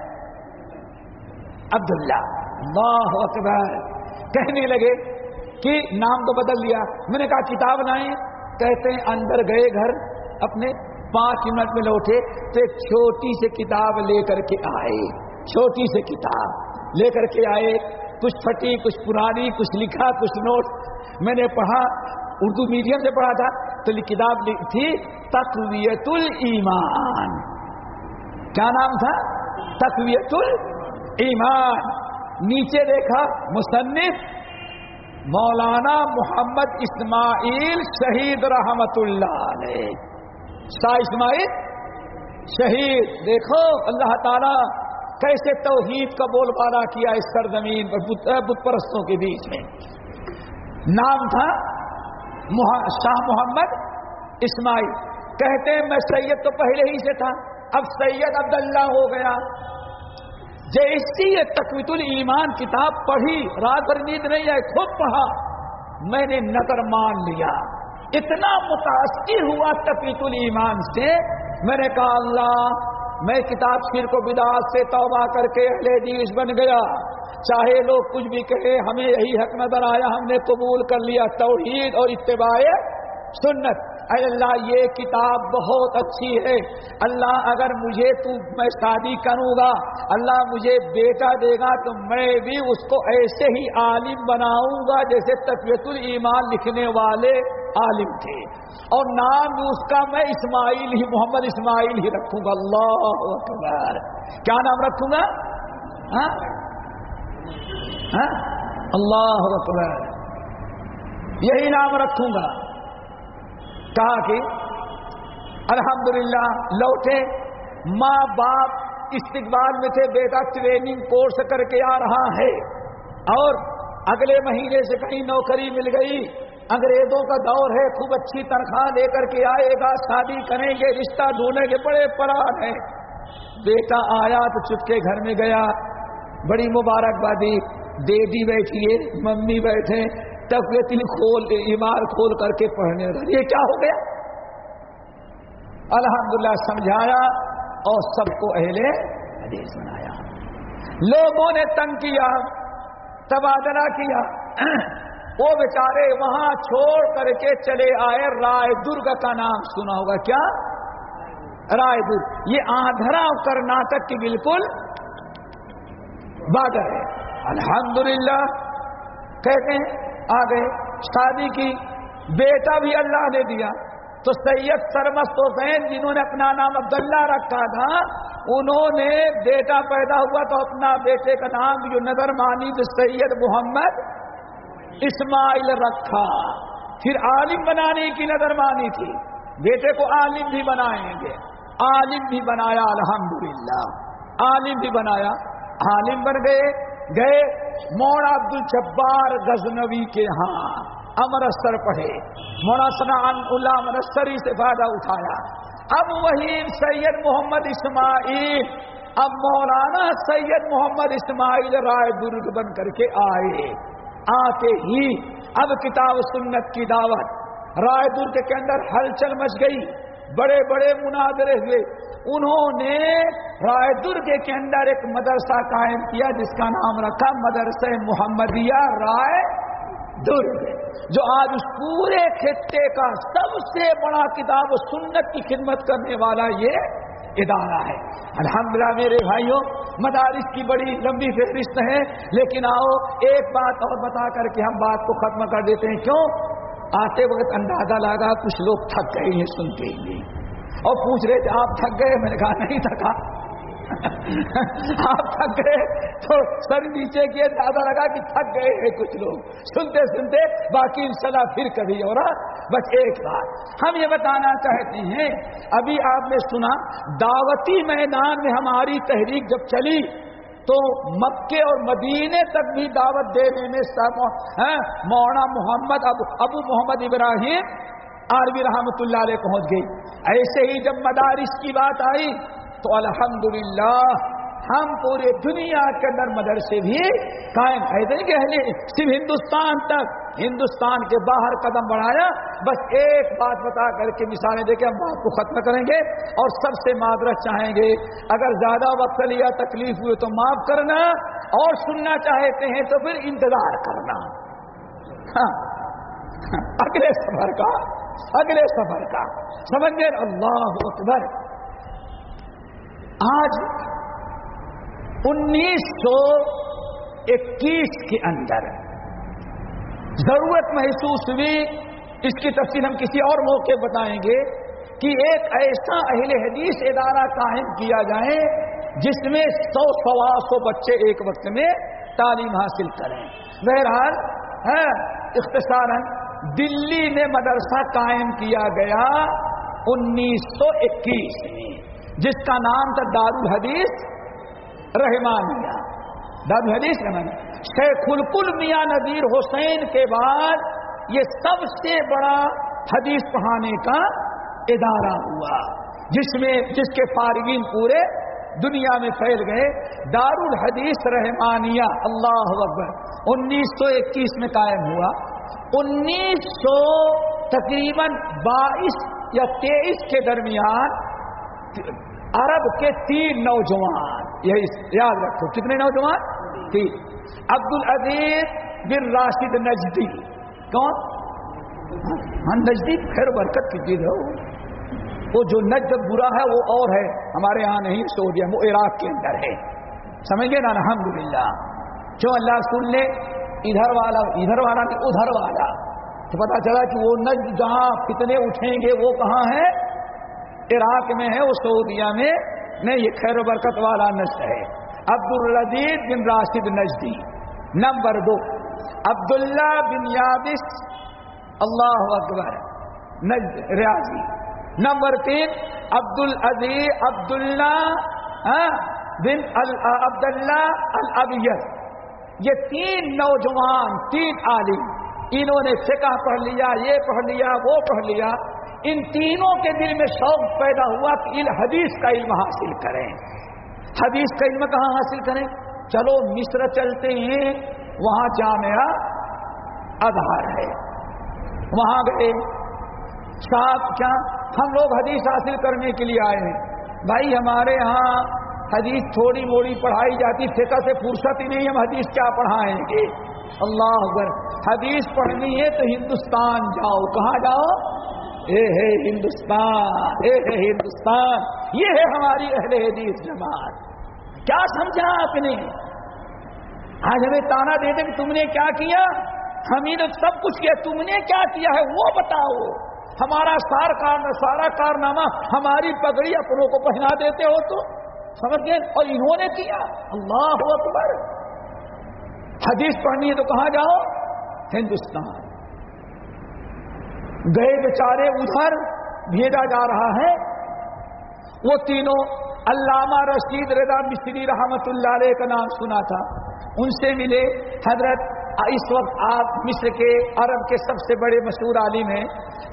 عبداللہ۔ اللہ اکبر۔ کہنے لگے کہ نام تو بدل لیا۔ میں نے کہا، کتاب لائیں۔ کہتے ہیں، اندر گئے گھر۔ اپنے پانچ منٹ میں لوٹے تو ایک چھوٹی سے کتاب لے کر کے آئے۔ چھوٹی سے کتاب لے کر کے آئے۔ کچھ پھٹی، کچھ پرانی، کچھ لکھا، کچھ نوٹ۔ میں نے پڑھا، اردو میڈیم سے پڑھا تھا، تو کتاب تھی تقویت المان کیا نام تھا؟ تقویت المان نیچے دیکھا، مصنف، مولانا محمد اسماعیل شہید رحمت اللہ علیہ۔ شاہ اسماعیل شہید۔ دیکھو، اللہ تعالی کیسے توحید کا بول بالا کیا اس سرزمین پر بت پرستوں کے بیچ میں؟ نام تھا شاہ محمد اسماعیل۔ کہتے ہیں میں سید تو پہلے ہی سے تھا، اب سید عبداللہ ہو گیا۔ جیسی یہ تقویت المان کتاب پڑھی، رات بھر نیند نہیں آئے خود پڑھا۔ میں نے نظر مان لیا۔ اتنا متاثر ہوا تقویت المان سے۔ میں نے کہا، اللہ میں کتاب شیر کو بداعت سے توبہ کر کے اہل حدیث بن گیا۔ چاہے لوگ کچھ بھی کہے ہمیں یہی حق نظر آیا، ہم نے قبول کر لیا توحید اور اتباع سنت۔ اے اللہ، یہ کتاب بہت اچھی ہے۔ اللہ، اگر مجھے تو میں شادی کروں گا، اللہ مجھے بیٹا دے گا، تو میں بھی اس کو ایسے ہی عالم بناؤں گا جیسے تقویت المان لکھنے والے عالم تھے۔ اور نام اس کا میں اسماعیل ہی، محمد اسماعیل ہی رکھوں گا۔ اللہ اکبر۔ کیا نام رکھوں گا؟ ہاں؟ ہاں؟ اللہ اکبر۔ یہی نام رکھوں گا۔ کہا کہ الحمدللہ لوٹے، ماں باپ استقبال میں تھے، بیٹا ٹریننگ کورس کر کے آ رہا ہے۔ اور اگلے مہینے سے کہیں نوکری مل گئی۔ انگریزوں کا دور ہے، خوب اچھی تنخواہ لے کر کے آئے گا، شادی کریں گے، رشتہ ڈھونڈیں گے، بڑے پران ہیں۔ بیٹا آیا تو چپکے گھر میں گیا۔ بڑی مبارکبادی بیٹی بیٹھی ہے، ممی بیٹھے۔ تب یہ تین کھول ایمار کھول کر کے پڑھنے لگا۔ یہ کیا ہو گیا؟ الحمدللہ سمجھایا اور سب کو اہل حدیث بنایا۔ لوگوں نے تنگ کیا، تبادلہ کیا۔ وہ بیچارے وہاں چھوڑ کر کے چلے آئے۔ رائے درگ کا نام سنا ہوگا۔ کیا؟ رائے درگ یہ آندھرا کرناٹک کی بالکل بادر ہے۔ الحمدللہ۔ کہتے ہیں آ گئے۔ شادی کی۔ بیٹا بھی اللہ نے دیا۔ تو سید سرمست حسین جنہوں نے اپنا نام عبداللہ رکھا تھا، انہوں نے بیٹا پیدا ہوا تو اپنا بیٹے کا نام جو نظر مانی تو سید محمد اسماعیل رکھا۔ پھر عالم بنانے کی نظر مانی تھی۔ بیٹے کو عالم بھی بنائیں گے۔ عالم بھی بنایا، الحمدللہ۔ عالم بھی بنایا۔ عالم بن گئے۔ گئے مونا عبد الجبار غزنوی کے ہاں۔ امرستر پڑھے۔ مونا سنان اللہ امرستری سے فائدہ اٹھایا۔ اب وہی سید محمد اسماعیل، اب مولانا سید محمد اسماعیل رائے درگ بن کر کے آئے۔ آتے ہی اب کتاب سنت کی دعوت۔ رائے درگ کے اندر ہلچل مچ گئی۔ بڑے بڑے مناظرے ہوئے۔ انہوں نے رائے درگ کے اندر ایک مدرسہ قائم کیا جس کا نام رکھا مدرسہ محمدیہ رائے درگ جو آج اس پورے خطے کا سب سے بڑا کتاب و سنت کی خدمت کرنے والا یہ ادارہ ہے۔ الحمدللہ میرے بھائیوں، مدارس کی بڑی لمبی فہرست ہے، لیکن آؤ ایک بات اور بتا کر کے ہم بات کو ختم کر دیتے ہیں۔ کیوں؟ آتے وقت اندازہ لگا کچھ لوگ تھک گئے ہیں، سنتے ہی اور پوچھ رہے تھے، آپ تھک گئے؟ میں نے کہا، نہیں تھکا۔ آپ تھک گئے؟ تو سر نیچے کی اندازہ لگا کہ تھک گئے ہیں کچھ لوگ۔ سنتے سنتے باقی انشاءاللہ پھر کبھی اور ہاں، بس ایک بات۔ ہم یہ بتانا چاہتے ہیں، ابھی آپ نے سنا، دعوتی میدان میں ہماری تحریک جب چلی تو مکے اور مدینے تک بھی دعوت دینے میں ہاں، مولانا محمد ابو ابو محمد ابراہیم عربی رحمت اللہ علیہ پہنچ گئی۔ ایسے ہی جب مدارس کی بات آئی تو الحمدللہ ہم پورے دنیا کے اندر مدرسے بھی قائم ایسے کہ صرف ہندوستان تک۔ ہندوستان کے باہر قدم بڑھایا، بس ایک بات بتا کر کے مثالیں دے کے ہم بات کو ختم کریں گے اور سب سے معذرت چاہیں گے، اگر زیادہ وقت لیا، تکلیف ہوئے تو معاف کرنا اور سننا چاہتے ہیں تو پھر انتظار کرنا۔ ہاں۔ اگلے سفر کا، اگلے سفر کا۔ سمجھ گئے اللہ اکبر۔ آج انیس سو اکیس کے اندر ضرورت محسوس ہوئی۔ اس کی تفصیل ہم کسی اور موقع بتائیں گے کہ ایک ایسا اہل حدیث ادارہ قائم کیا جائے جس میں سو سوا سو بچے ایک وقت میں تعلیم حاصل کریں۔ بہرحال ہاں، اختصاراً دلی میں مدرسہ قائم کیا گیا انیس سو اکیس میں جس کا نام تھا دار الحدیث رحمانیہ۔ دار الحدیث رحمانیہ۔ شیخ الکل میاں نذیر حسین کے بعد یہ سب سے بڑا حدیث پڑھانے کا ادارہ ہوا، جس میں، جس کے فارغین پورے دنیا میں پھیل گئے۔ دار الحدیث رحمانیہ، اللہ اکبر، انیس سو اکیس میں قائم ہوا۔ انیس سو تقریباً بائیس یا تیئیس کے درمیان عرب کے تین نوجوان یہ یاد رکھو، کتنے نوجوان؟ تین۔ عبد العزیز بن راشد نجدی. کون؟ ہاں نجدی خیر برکت کی چیز ہے وہ. جو نجد برا ہے، وہ اور ہے. ہمارے یہاں نہیں سعودیہ وہ عراق کے اندر ہے. سمجھ گئے نا؟ الحمد للہ جو اللہ رسول نے ادھر والا ادھر والا نہیں، ادھر والا. تو پتا چلا کہ وہ نجد جہاں کتنے اٹھیں گے، وہ کہاں ہے؟ عراق میں ہے، وہ سعودیہ میں نہیں یہ خیر و برکت والا نجد ہے. عبد الرزیز بن راشد نجدی. نمبر دو. عبداللہ بن یابس. اللہ اکبر. نجد ریاضی. نمبر تین. عبد العزیز عبداللہ ہاں، بن عبداللہ الابیت. یہ تین نوجوان، تین عالم. انہوں نے فقہ پڑھ لیا، یہ پڑھ لیا، وہ پڑھ لیا. ان تینوں کے دل میں شوق پیدا ہوا کہ ان حدیث کا علم حاصل کریں۔ حدیث کا علم کہاں حاصل کریں؟ چلو مصر چلتے ہیں، وہاں جامعہ آدھار ہے۔ وہاں گئے۔ صاحب کیا؟ ہم لوگ حدیث حاصل کرنے کے لیے آئے ہیں۔ بھائی ہمارے ہاں حدیث تھوڑی موڑی پڑھائی جاتی، فقہ سے فرصت ہی نہیں ہم حدیث کیا پڑھائیں گے۔ اللہ اکبر۔ حدیث پڑھنی ہے تو ہندوستان جاؤ۔ کہاں جاؤ؟ اے ہے ہندوستان، اے ہے ہندوستان، یہ ہے ہماری اہل حدیث جماعت۔ کیا سمجھا آپ نے؟ آج ہمیں تانا دے دیں کہ تم نے کیا کیا؟ ہم نے سب کچھ کیا، تم نے کیا کیا ہے؟ وہ بتاؤ۔ ہمارا سار کار سارا کارنامہ ہماری پگڑی اپنوں کو پہنا دیتے ہو تو؟ سمجھ گئے؟ اور انہوں نے کیا؟ اللہ اکبر۔ حدیث پڑھنی ہے تو کہاں جاؤ؟ ہندوستان۔ گئے بیچارے ادھر بھیجا جا رہا ہے۔ وہ تینوں علامہ رشید رضا مصری رحمت اللہ علیہ کا نام سنا تھا۔ ان سے ملے حضرت، اس وقت آپ مصر کے عرب کے سب سے بڑے مشہور عالم ہیں۔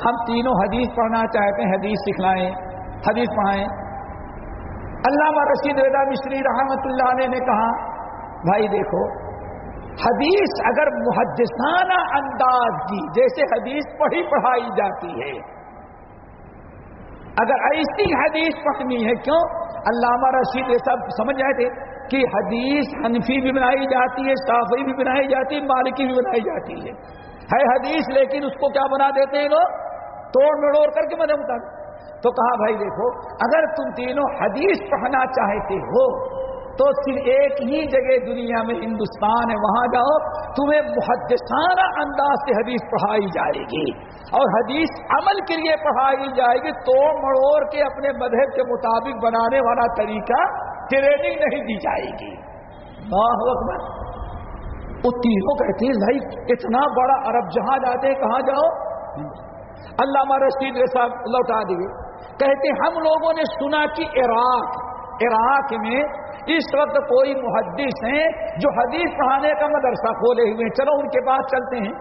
ہم تینوں حدیث پڑھنا چاہتے ہیں، حدیث سکھلائیں، حدیث پڑھائیں۔ علامہ رشید رضا مصری رحمت اللہ علیہ نے کہا، بھائی دیکھو حدیث اگر محدثانہ انداز کی، جیسے حدیث پڑھی پڑھائی جاتی ہے۔ اگر ایسی حدیث پڑھنی ہے، کیوں؟ علامہ رشید یہ سب سمجھ جائے تھے کہ حدیث حنفی بھی بنائی جاتی ہے، صافی بھی بنائی جاتی ہے، مالکی بھی بنائی جاتی ہے۔ ہے حدیث، لیکن اس کو کیا بنا دیتے ہیں لوگ؟ توڑ مڑوڑ کر کے مدد مطابق۔ تو کہا، بھائی دیکھو، اگر تم تینوں حدیث پڑھنا چاہتے ہو تو صرف ایک ہی جگہ دنیا میں ہندوستان ہے، وہاں جاؤ، تمہیں محدثانہ انداز سے حدیث پڑھائی جائے گی۔ اور حدیث عمل کے لیے پڑھائی جائے گی، تو مڑوڑ کے اپنے مذہب کے مطابق بنانے والا طریقہ ٹریننگ نہیں دی جائے گی۔ اکبر۔ وہ تینوں کہتے ہیں بھائی اتنا بڑا عرب جہاں جاتے ہیں، کہاں جاؤ؟ اللہ رشید صاحب لوٹا دیے کہتے ہم لوگوں نے سنا کہ عراق عراق میں اس وقت کوئی محدث ہیں جو حدیث پڑھانے کا مدرسہ کھولے ہوئے ہیں۔ چلو ان کے پاس چلتے ہیں۔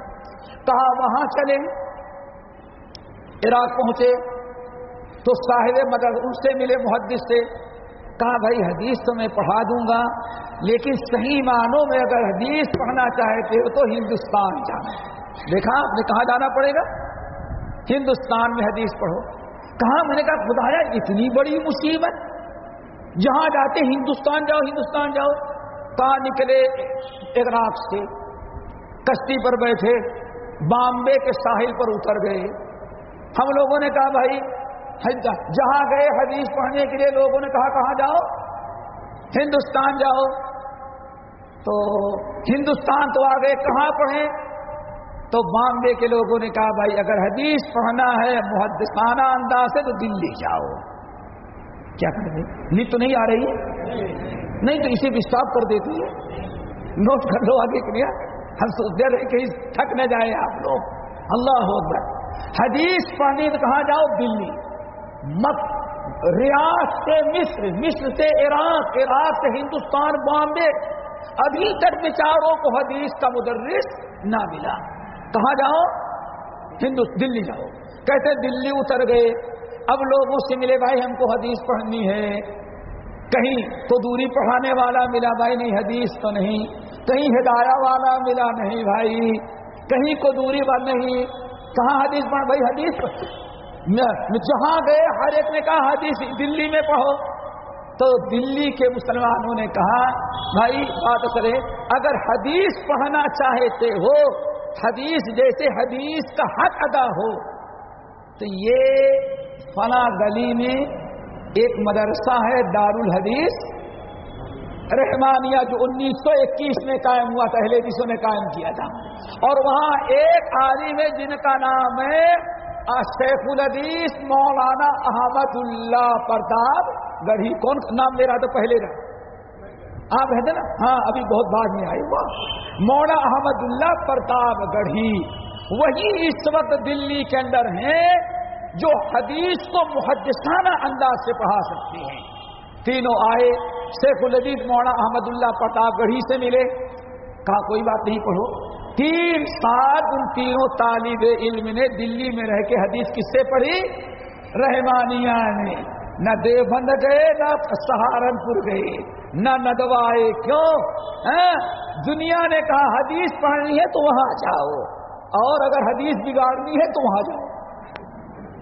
کہا وہاں چلے؟ عراق پہنچے۔ تو صاحب مدر ان سے ملے، محدث سے۔ کہا، بھائی، حدیث تو میں پڑھا دوں گا، لیکن صحیح معنوں میں اگر حدیث پڑھنا چاہتے ہو تو ہندوستان جانا دیکھا، آپ نے کہاں جانا پڑے گا؟ ہندوستان میں حدیث پڑھو۔ کہاں میں نے کہا، خدایا، اتنی بڑی مصیبت۔ جہاں جاتے ہندوستان جاؤ ہندوستان جاؤ۔ کہاں نکلے عراق سے، کشتی پر بیٹھے، بامبے کے ساحل پر اتر گئے۔ ہم لوگوں نے کہا، بھائی جہاں گئے حدیث پڑھنے کے لیے، لوگوں نے کہا، کہاں جاؤ؟ ہندوستان جاؤ۔ تو ہندوستان تو آ گئے کہاں پڑھیں؟ تو بامبے کے لوگوں نے کہا، بھائی، اگر حدیث پڑھنا ہے، محدثانہ انداز سے تو دلی جاؤ۔ کیا کریں گے نیند تو نہیں آ رہی نہیں تو اسے بھی اسٹاپ کر دیتی ہے۔ نوٹ کر لو آگے کے لیے ہم سوچتے رہے کہ تھک نہ جائے آپ لوگ۔ اللہ اکبر۔ حدیث پڑھنے تو کہاں جاؤ، دلی۔ مت ریاض سے مصر مصر سے عراق عراق سے ہندوستان، بامبے۔ ابھی تک بیچاروں کو حدیث کا مدرس نہ ملا۔ کہاں جاؤ ہندو دلی جاؤ۔ کہتے دلی اتر گئے۔ اب لوگوں سے ملے بھائی، ہم کو حدیث پڑھنی ہے۔ کہیں تو دوری پڑھانے والا ملا بھائی، نہیں، حدیث تو نہیں۔ کہیں ہدایہ والا ملا نہیں بھائی۔ کہیں کو دوری والا نہیں۔ کہاں حدیث پڑھ؟ بھائی، حدیث جہاں گئے، ہر ایک نے کہا، حدیث دلی میں پڑھو۔ تو دلی کے مسلمانوں نے کہا، بھائی، بات کرے اگر حدیث پڑھنا چاہتے ہو، حدیث جیسے حدیث کا حق ادا ہو، تو یہ فلاں گلی میں ایک مدرسہ ہے دار الحدیث رحمانیہ، جو انیس سو اکیس میں قائم ہوا پہلے جسوں نے قائم کیا تھا۔ اور وہاں ایک عالم ہے جن کا نام ہے شیخ الحدیث مولانا احمد اللہ پرتاپ گڑھی کون؟ نام لے رہا تو پہلے رہا۔ آپ رہتے نا؟ ہاں ابھی بہت بعد میں آئے ہوا۔ مولا احمد اللہ پرتاپ گڑھی۔ وہی اس وقت دلی کے اندر ہیں جو حدیث کو محدثانہ انداز سے پڑھا سکتے ہیں۔ تینوں آئے، شیخ العدیز مولانا احمد اللہ پرتاپ گڑھی سے ملے۔ کہا، کوئی بات نہیں، پڑھو۔ تین سال ان تینوں طالب علم نے دلی میں رہ کے حدیث کس سے پڑھی؟ رحمانیہ نے۔ نہ دیوبند گئے، نہ سہارنپور گئے۔ نہ ندوائے، کیوں؟ ہاں؟ دنیا نے کہا، حدیث پڑھنی ہے تو وہاں جاؤ۔ اور اگر حدیث بگاڑنی ہے تو وہاں جاؤ۔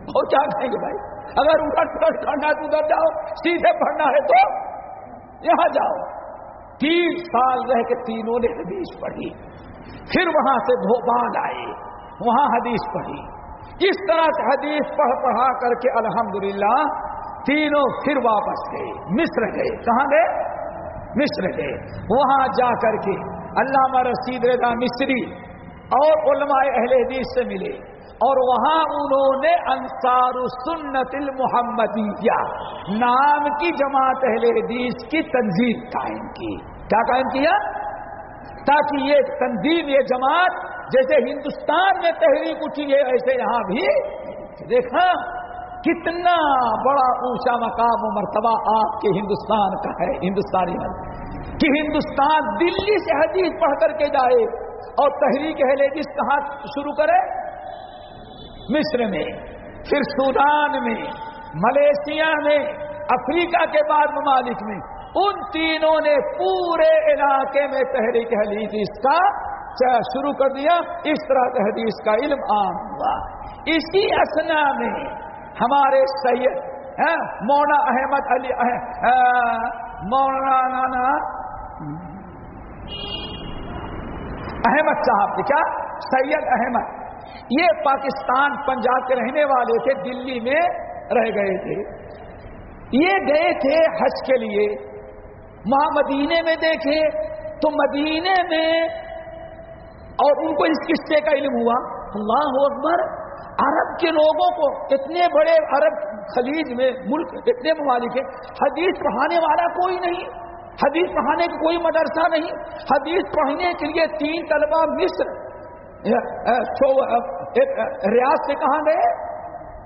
اور کیا کہیں گے بھائی، اگر اٹھٹ پلٹ کرنا تو ادھر جاؤ، سیدھے پڑھنا ہے تو یہاں جاؤ۔ تین سال رہ کے تینوں نے حدیث پڑھی۔ پھر وہاں سے بھوپال آئے، وہاں حدیث پڑھی۔ اس طرح سے حدیث پڑھ پڑھا کر کے الحمدللہ تینوں پھر واپس گئے۔ مصر گئے۔ کہاں گئے؟ مصر گئے۔ وہاں جا کر کے علامہ رشید رضا مصری اور علماء اہل حدیث سے ملے۔ اور وہاں انہوں نے انصار سنت المحمدیہ نام کی جماعت اہل حدیث کی تنظیم قائم کی۔ کیا قائم کیا؟ تاکہ یہ تنظیم، یہ جماعت جیسے ہندوستان میں تحریک اٹھی ہے، ایسے یہاں بھی دیکھا کتنا بڑا اونچا مقام و مرتبہ آپ کے ہندوستان کا ہے، ہندوستانی کہ ہندوستان دلی سے حدیث پڑھ کر کے جائے اور تحریک اہل حدیث کہاں شروع کرے؟ مصر میں، پھر سودان میں، ملیشیا میں، افریقہ کے بعد ممالک میں، ان تینوں نے پورے علاقے میں تحریک حدیث کا شروع کر دیا۔ اس طرح کے حدیث کا علم عام ہوا۔ اسی اسنا میں ہمارے سید ہاں، مونا احمد علی ہاں، ہاں، مولانا احمد صاحب کیا؟ سید احمد۔ یہ پاکستان پنجاب کے رہنے والے تھے، دلی میں رہ گئے تھے۔ یہ گئے تھے حج کے لیے۔ وہاں مدینے میں دیکھے تو مدینے میں اور ان کو اس قصے کا علم ہوا۔ اللہ اکبر، عرب کے لوگوں کو اتنے بڑے عرب خلیج میں ملک، اتنے ممالک ہیں۔ حدیث پڑھانے والا کوئی نہیں۔ حدیث پڑھانے کا کوئی مدرسہ نہیں۔ حدیث پڑھنے کے لیے تین طلبہ مصر ریاض سے کہاں گئے؟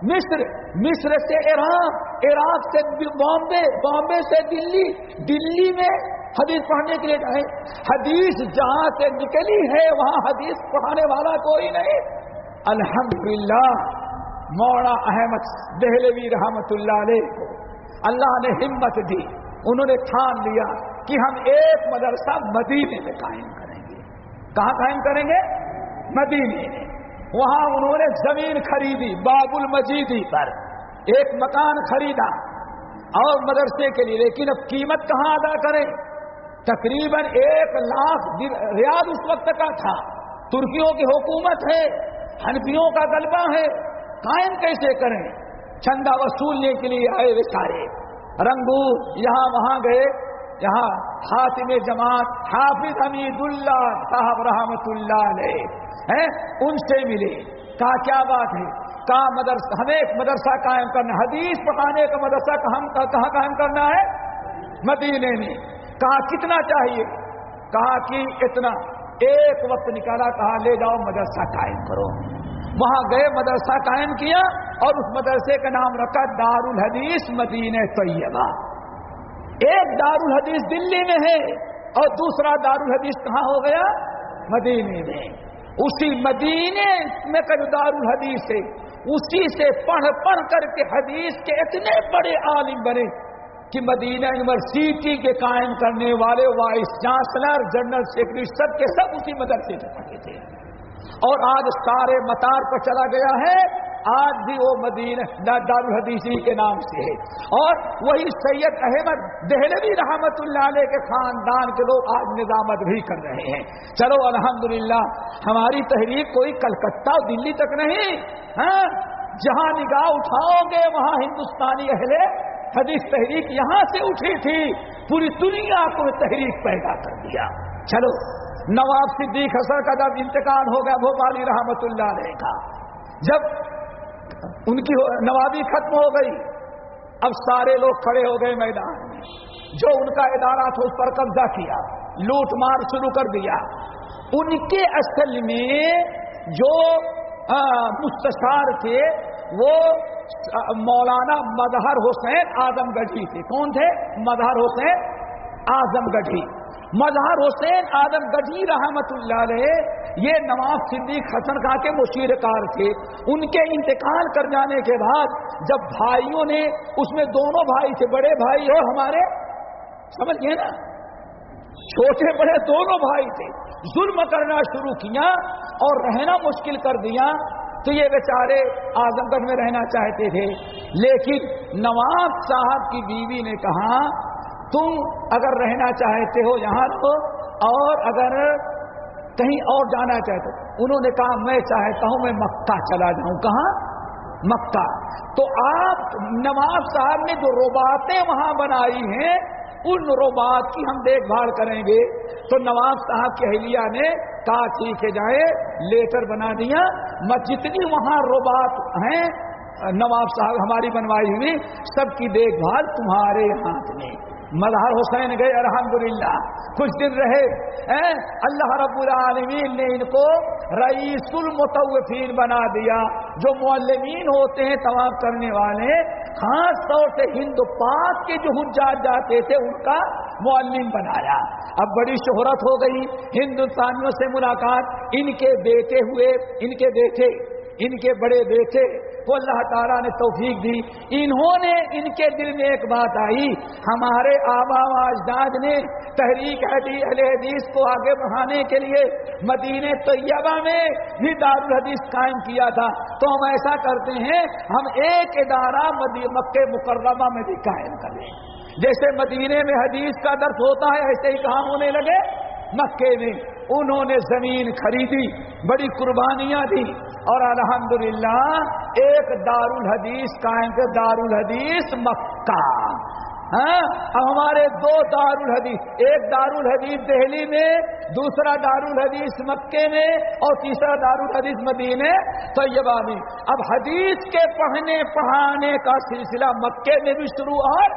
مصر. مصر سے عراق. عراق سے بامبے. بامبے سے دلی. دلی میں حدیث پڑھنے کے لیے جائیں حدیث جہاں سے نکلی ہے، وہاں حدیث پڑھانے والا کوئی نہیں. الحمدللہ. مولا احمد دہلوی رحمت اللہ علیہ. کو اللہ نے ہمت دی. انہوں نے ٹھان لیا کہ ہم ایک مدرسہ مدینے میں قائم کریں گے. کہاں قائم کریں گے؟ مدینے۔ میں وہاں انہوں نے زمین خریدی باب المجیدی پر ایک مکان خریدا اور مدرسے کے لیے۔ لیکن اب قیمت کہاں ادا کریں؟ تقریباً ایک لاکھ ریاض اس وقت کا تھا۔ ترکیوں کی حکومت ہے ہنفیوں کا غلبہ ہے۔ قائم کیسے کریں؟ چندہ وصولنے کے لیے آئے وہ سارے رنگو یہاں وہاں گئے۔ یہاں حاطم جماعت حافظ حمید اللہ صاحب رحمت اللہ علیہ ان سے ملے۔ کہا کیا بات ہے؟ کہا مدرسہ ہمیں ایک مدرسہ قائم کرنا حدیث پکانے کا مدرسہ کہاں قائم کرنا ہے؟ مدینے میں۔ کہا کتنا چاہیے؟ کہا کہ اتنا۔ ایک وقت نکالا، کہا لے جاؤ مدرسہ قائم کرو۔ وہاں گئے، مدرسہ قائم کیا اور اس مدرسے کا نام رکھا دار الحدیث مدینہ طیبہ۔ ایک دار الحدیث دلی میں ہے اور دوسرا دار الحدیث کہاں ہو گیا؟ مدینے میں۔ اسی مدینے میں کا جو دار الحدیث ہے۔ اسی سے پڑھ پڑھ کر کے حدیث کے اتنے بڑے عالم بنے کہ مدینہ یونیورسٹی کے قائم کرنے والے وائس چانسلر، جنرل سیکرٹری سب کے سب اسی مدرسے سے پڑھے تھے۔ اور آج سارے متار پر چلا گیا ہے۔ آج بھی وہ مدینہ دارالحدیثی کے نام سے ہے۔ اور وہی سید احمد دہلوی رحمت اللہ علیہ کے خاندان کے لوگ آج نظامت بھی کر رہے ہیں۔ چلو، الحمدللہ، ہماری تحریک کوئی کلکتہ دلی تک نہیں۔ ہاں؟ جہاں نگاہ اٹھاؤ گے، وہاں ہندوستانی اہل حدیث تحریک یہاں سے اٹھی تھی۔ پوری دنیا کو تحریک پیدا کر دیا۔ چلو، نواب صدیق حسن کا جب انتقال ہو گیا، بھوپالی رحمت اللہ علیہ کا۔ جب ان کی نوابی ختم ہو گئی۔ اب سارے لوگ کھڑے ہو گئے میدان میں۔ جو ان کا ادارہ تھا، اس پر قبضہ کیا۔ لوٹ مار شروع کر دیا۔ ان کے اصل میں جو مستشار تھے، وہ مولانا مظہر حسین آزم گڑھی تھے۔ کون تھے؟ مظہر حسین آزم گڑھی مظہر حسین آدم گڑھی رحمت اللہ علیہ، یہ نواز صدیق حسن خان کے مشیر کار تھے۔ ان کے انتقال کر جانے کے بعد جب بھائیوں نے اس میں دونوں بھائی تھے، بڑے بھائی اور ہمارے، سمجھ گئے نا؟ چھوٹے بڑے دونوں بھائی تھے۔ ظلم کرنا شروع کیا اور رہنا مشکل کر دیا۔ تو یہ بیچارے آزم گڑھ میں رہنا چاہتے تھے۔ لیکن نواب صاحب کی بیوی نے کہا تم اگر رہنا چاہتے ہو یہاں رہو اور اگر کہیں اور جانا چاہتے انہوں نے کہا، میں چاہتا ہوں میں مکہ چلا جاؤں۔ کہاں؟ مکہ۔ تو آپ نواب صاحب نے جو روباتیں وہاں بنائی ہیں، ان روبات کی ہم دیکھ بھال کریں گے۔ تو نواب صاحب کی اہلیہ نے کہا، ٹھیک ہے، جائے، لیٹر بنا دیا۔ میں جتنی وہاں روبات ہیں نواب صاحب ہماری بنوائی ہوئی، سب کی دیکھ بھال تمہارے ہاتھ میں۔ مظہر حسین گئے، الحمدللہ کچھ دن رہے۔ اللہ رب العالمین نے ان کو رئیس المتوفین بنا دیا، جو معلمین ہوتے ہیں، طواف کرنے والے۔ خاص طور سے ہند پاک کے جو حجات جاتے تھے، ان کا معلم بنایا۔ اب بڑی شہرت ہو گئی، ہندوستانیوں سے ملاقات، ان کے بیٹے ہوئے، ان کے بیٹے، ان کے بڑے بیٹے۔ کو اللہ تعالیٰ نے توفیق دی۔ انہوں نے ان کے دل میں ایک بات آئی۔ ہمارے آبا و اجداد نے تحریک حدیث کو آگے بڑھانے کے لیے مدینہ طیبہ میں بھی دارالحدیث قائم کیا تھا۔ تو ہم ایسا کرتے ہیں، ہم ایک ادارہ مکہ مکرمہ میں بھی قائم کر لیں۔ جیسے مدینے میں حدیث کا درد ہوتا ہے، ایسے ہی کام ہونے لگے۔ مکے میں انہوں نے زمین خریدی، بڑی قربانیاں دی اور الحمدللہ ایک دار الحدیث قائم کے دار الحدیث مکہ۔ ہاں؟ ہمارے دو دار الحدیث ایک دار الحدیث دہلی میں، دوسرا دار الحدیث مکے میں اور تیسرا دار الحدیث مدینے۔ طیبہ میں اب حدیث کے پڑھنے پڑھانے کا سلسلہ مکے میں بھی شروع اور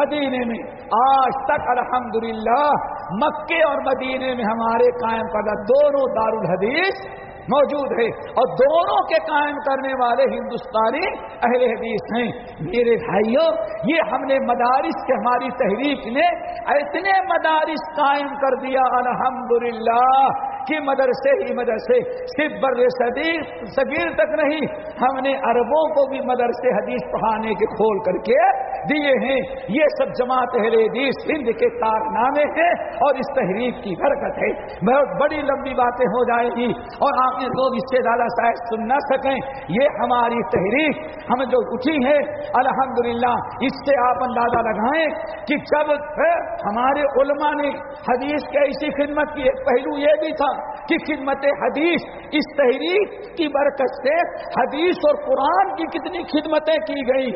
مدینے میں۔ آج تک الحمدللہ مکے اور مدینے میں ہمارے قائم کردہ دونوں دار الحدیث موجود ہے اور دونوں کے قائم کرنے والے ہندوستانی اہل حدیث ہیں۔ میرے بھائیوں، یہ ہم نے مدارس کے ہماری تحریک نے اتنے مدارس قائم کر دیا، الحمدللہ۔ کہ مدرسے ہی مدرسے صرف بر صدیر صغیر تک نہیں، ہم نے عربوں کو بھی مدرسے حدیث پڑھانے کے کھول کر کے دیے ہیں۔ یہ سب جماعت اہل حدیث ہند کے کارنامے ہیں اور اس تحریک کی برکت ہے۔ بہت بڑی لمبی باتیں ہو جائیں گی اور آپ نے لوگ اس سے زیادہ شاید سن نہ سکیں۔ یہ ہماری تحریک ہم جو اٹھی ہے الحمدللہ، اس سے آپ اندازہ لگائیں کہ جب ہمارے علماء نے حدیث کی ایسی خدمت کی، ایک پہلو یہ بھی تھا کہ خدمت حدیث، اس تحریک کی برکت سے حدیث اور قرآن کی کتنی خدمتیں کی گئی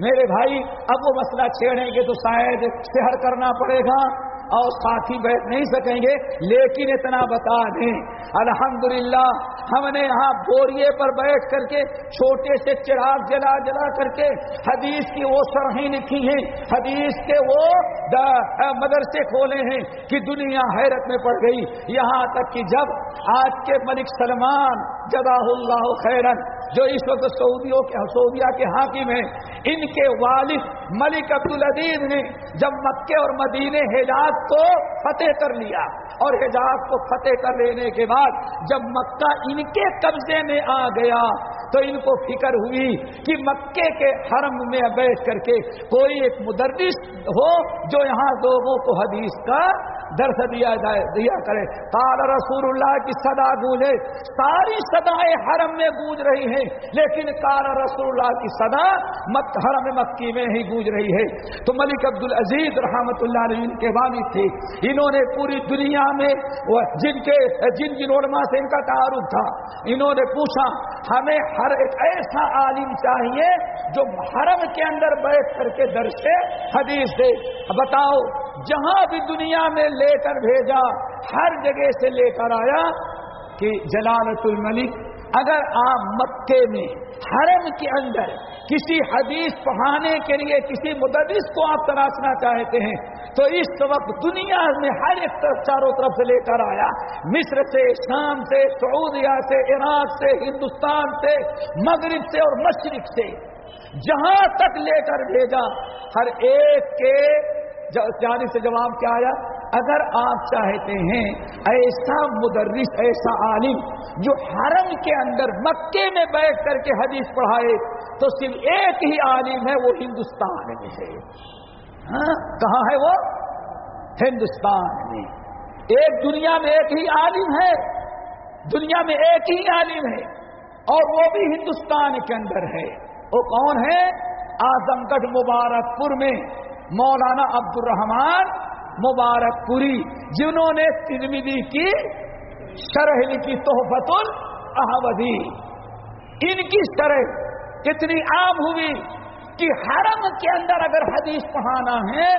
میرے بھائی، اب وہ مسئلہ چھیڑیں گے تو شاید شہر کرنا پڑے گا۔ اور ساتھی بیٹھ نہیں سکیں گے، لیکن اتنا بتا دیں۔ الحمدللہ، ہم نے یہاں بوریے پر بیٹھ کر کے چھوٹے سے چراغ جلا جلا کر کے حدیث کی وہ سرحیں لکھی ہیں۔ حدیث کے وہ مدرسے کھولے ہیں کہ دنیا حیرت میں پڑ گئی۔ یہاں تک کہ جب آج کے ملک سلمان جدا اللہ خیرن جو اس وقت سعودیوں کے سعودیہ کے حاکم ہیں، ان کے والد ملک عبدالعزیز نے جب مکے اور مدینے حجاز کو فتح کر لیا اور حجاز کو فتح کر لینے کے بعد جب مکہ ان کے قبضے میں آ گیا تو ان کو فکر ہوئی کہ مکے کے حرم میں بیٹھ کر کے کوئی ایک مدرس ہو جو یہاں لوگوں کو حدیث کا درس دیا جائے دیا کرے۔ کال رسول اللہ کی صدا گونجے۔ ساری سدائیں حرم میں گونج رہی ہیں۔ لیکن کال رسول اللہ کی صدا مک، حرم مکی میں ہی گونج رہی ہے۔ تو ملک عبد العزیز رحمت اللہ علیہ ان کے والد تھے۔ انہوں نے پوری دنیا میں جن کے جن جن علماء سے ان کا تعارف تھا، انہوں نے پوچھا، ہمیں ہر ایک ایسا عالم چاہیے جو حرم کے اندر بیٹھ کر کے درس حدیث دے۔ بتاؤ، جہاں بھی دنیا میں لے کر بھیجا، ہر جگہ سے لے کر آیا کہ جلالت الملک اگر آپ مکے میں، حرم کے اندر کسی حدیث پڑھانے کے لیے کسی مدرس کو آپ تراشنا چاہتے ہیں، تو اس وقت دنیا میں ہر ایک طرف چاروں طرف سے لے کر آیا۔ مصر سے، شام سے، سعودیہ سے، عراق سے، ہندوستان سے، مغرب سے اور مشرق سے۔ جہاں تک لے کر بھیجا، ہر ایک کے جانے سے جواب کیا آیا؟ اگر آپ چاہتے ہیں، ایسا مدرس، ایسا عالم جو حرم کے اندر مکے میں بیٹھ کر کے حدیث پڑھائے، تو صرف ایک ہی عالم ہے، وہ ہندوستان میں ہے۔ ہاں کہاں ہے وہ؟ ہندوستان میں۔ ایک دنیا میں ایک ہی عالم ہے، دنیا میں ایک ہی عالم ہے، اور وہ بھی ہندوستان کے اندر ہے۔ وہ کون ہے؟ آزم گڑھ مبارک پور میں مولانا عبد الرحمان مبارک پوری، جنہوں نے ترمیدی کی شرح لکھی تحفت الحمدی ان کی شرح کتنی عام ہوئی کہ حرم کے اندر اگر حدیث پڑھانا ہے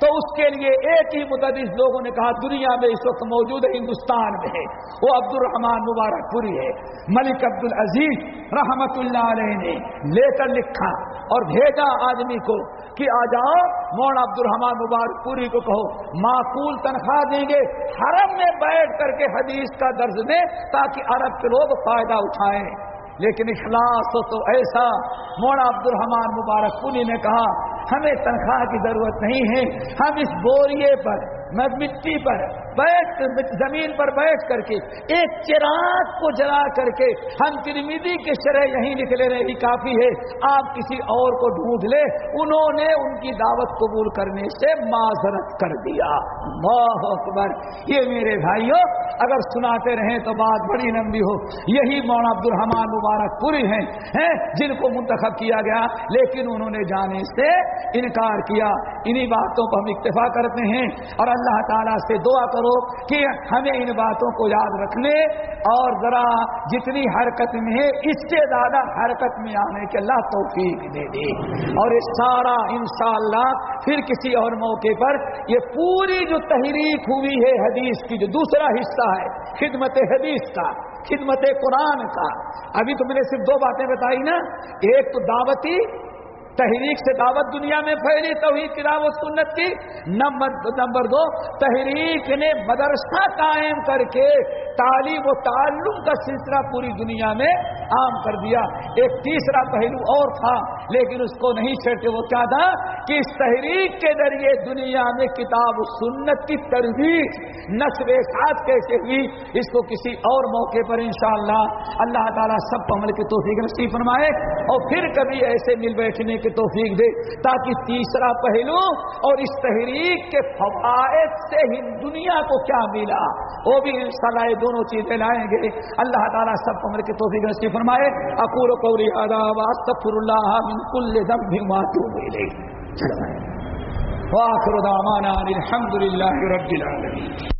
تو اس کے لیے ایک ہی مدرس لوگوں نے کہا، دنیا میں اس وقت موجود ہے، ہندوستان میں ہے۔ وہ عبد الرحمان مبارک پوری ہے۔ ملک عبد العزیز رحمت اللہ علیہ نے لے کر لکھا اور بھیجا آدمی کو کہ آ جاؤ، مولانا عبد الرحمان مبارک پوری کو کہو، معقول تنخواہ دیں گے، حرم میں بیٹھ کر کے حدیث کا درج دیں تاکہ عرب کے لوگ فائدہ اٹھائیں۔ لیکن اخلاص ہو تو ایسا موڑا عبد الرحمان مبارک پولی نے کہا ہمیں تنخواہ کی ضرورت نہیں ہے۔ ہم اس بوریے پر مٹی پر بیٹھ زمین پر بیٹھ کر کے ایک چراغ کو جلا کر کے ہم ترمیدی کے شرح یہیں لکھ لے رہے کافی ہے۔ آپ کسی اور کو ڈھونڈ لے انہوں نے ان کی دعوت قبول کرنے سے معذرت کر دیا۔ اللہ اکبر۔ یہ میرے بھائیوں اگر سناتے رہیں تو بات بڑی لمبی ہو۔ یہی مولانا عبد الرحمان مبارک پوری ہیں جن کو منتخب کیا گیا، لیکن انہوں نے جانے سے انکار کیا۔ انہی باتوں کو ہم اکتفا کرتے ہیں اور اللہ تعالیٰ سے دعا کر کرو کہ ہمیں ان باتوں کو یاد رکھنے اور ذرا جتنی حرکت میں ہے، اس سے زیادہ حرکت میں آنے کے اللہ توفیق دے دے۔ اور یہ سارا انشاءاللہ پھر کسی اور موقع پر یہ پوری جو تحریک ہوئی ہے حدیث کی، جو دوسرا حصہ ہے خدمت حدیث کا، خدمت قرآن کا۔ ابھی تو میں نے صرف دو باتیں بتائی نا، ایک تو دعوتی تحریک سے دعوت دنیا میں پھیلی، توحید کی دعوت سنت کی، نمبر نمبر دو، تحریک نے مدرسہ قائم کر کے تعلیم و تعلق کا سلسلہ پوری دنیا میں عام کر دیا۔ ایک تیسرا پہلو اور تھا، لیکن اس کو نہیں چھیڑتے وہ کیا تھا؟ کہ اس تحریک کے ذریعے دنیا میں کتاب و سنت کی ترویج نسل ساتھ کیسے ہوئی؟ اس کو کسی اور موقع پر انشاءاللہ اللہ تعالیٰ سب کو عمل کی توفیق نصیب فرمائے اور پھر کبھی ایسے مل بیٹھنے کے کی توفیق دے تاکہ تیسرا پہلو اور اس تحریک کے فوائد سے ہی دنیا کو کیا ملا؟ وہ بھی انشاءاللہ یہ دونوں چیزیں لائیں گے۔ اللہ تعالیٰ سب عمر کی توفیق نصیب فرمائے۔ اکور قوری آداب استغفر اللہ من کل ذنب ما توب الیہ۔ واخر دعوانا الحمد للہ رب العالمین۔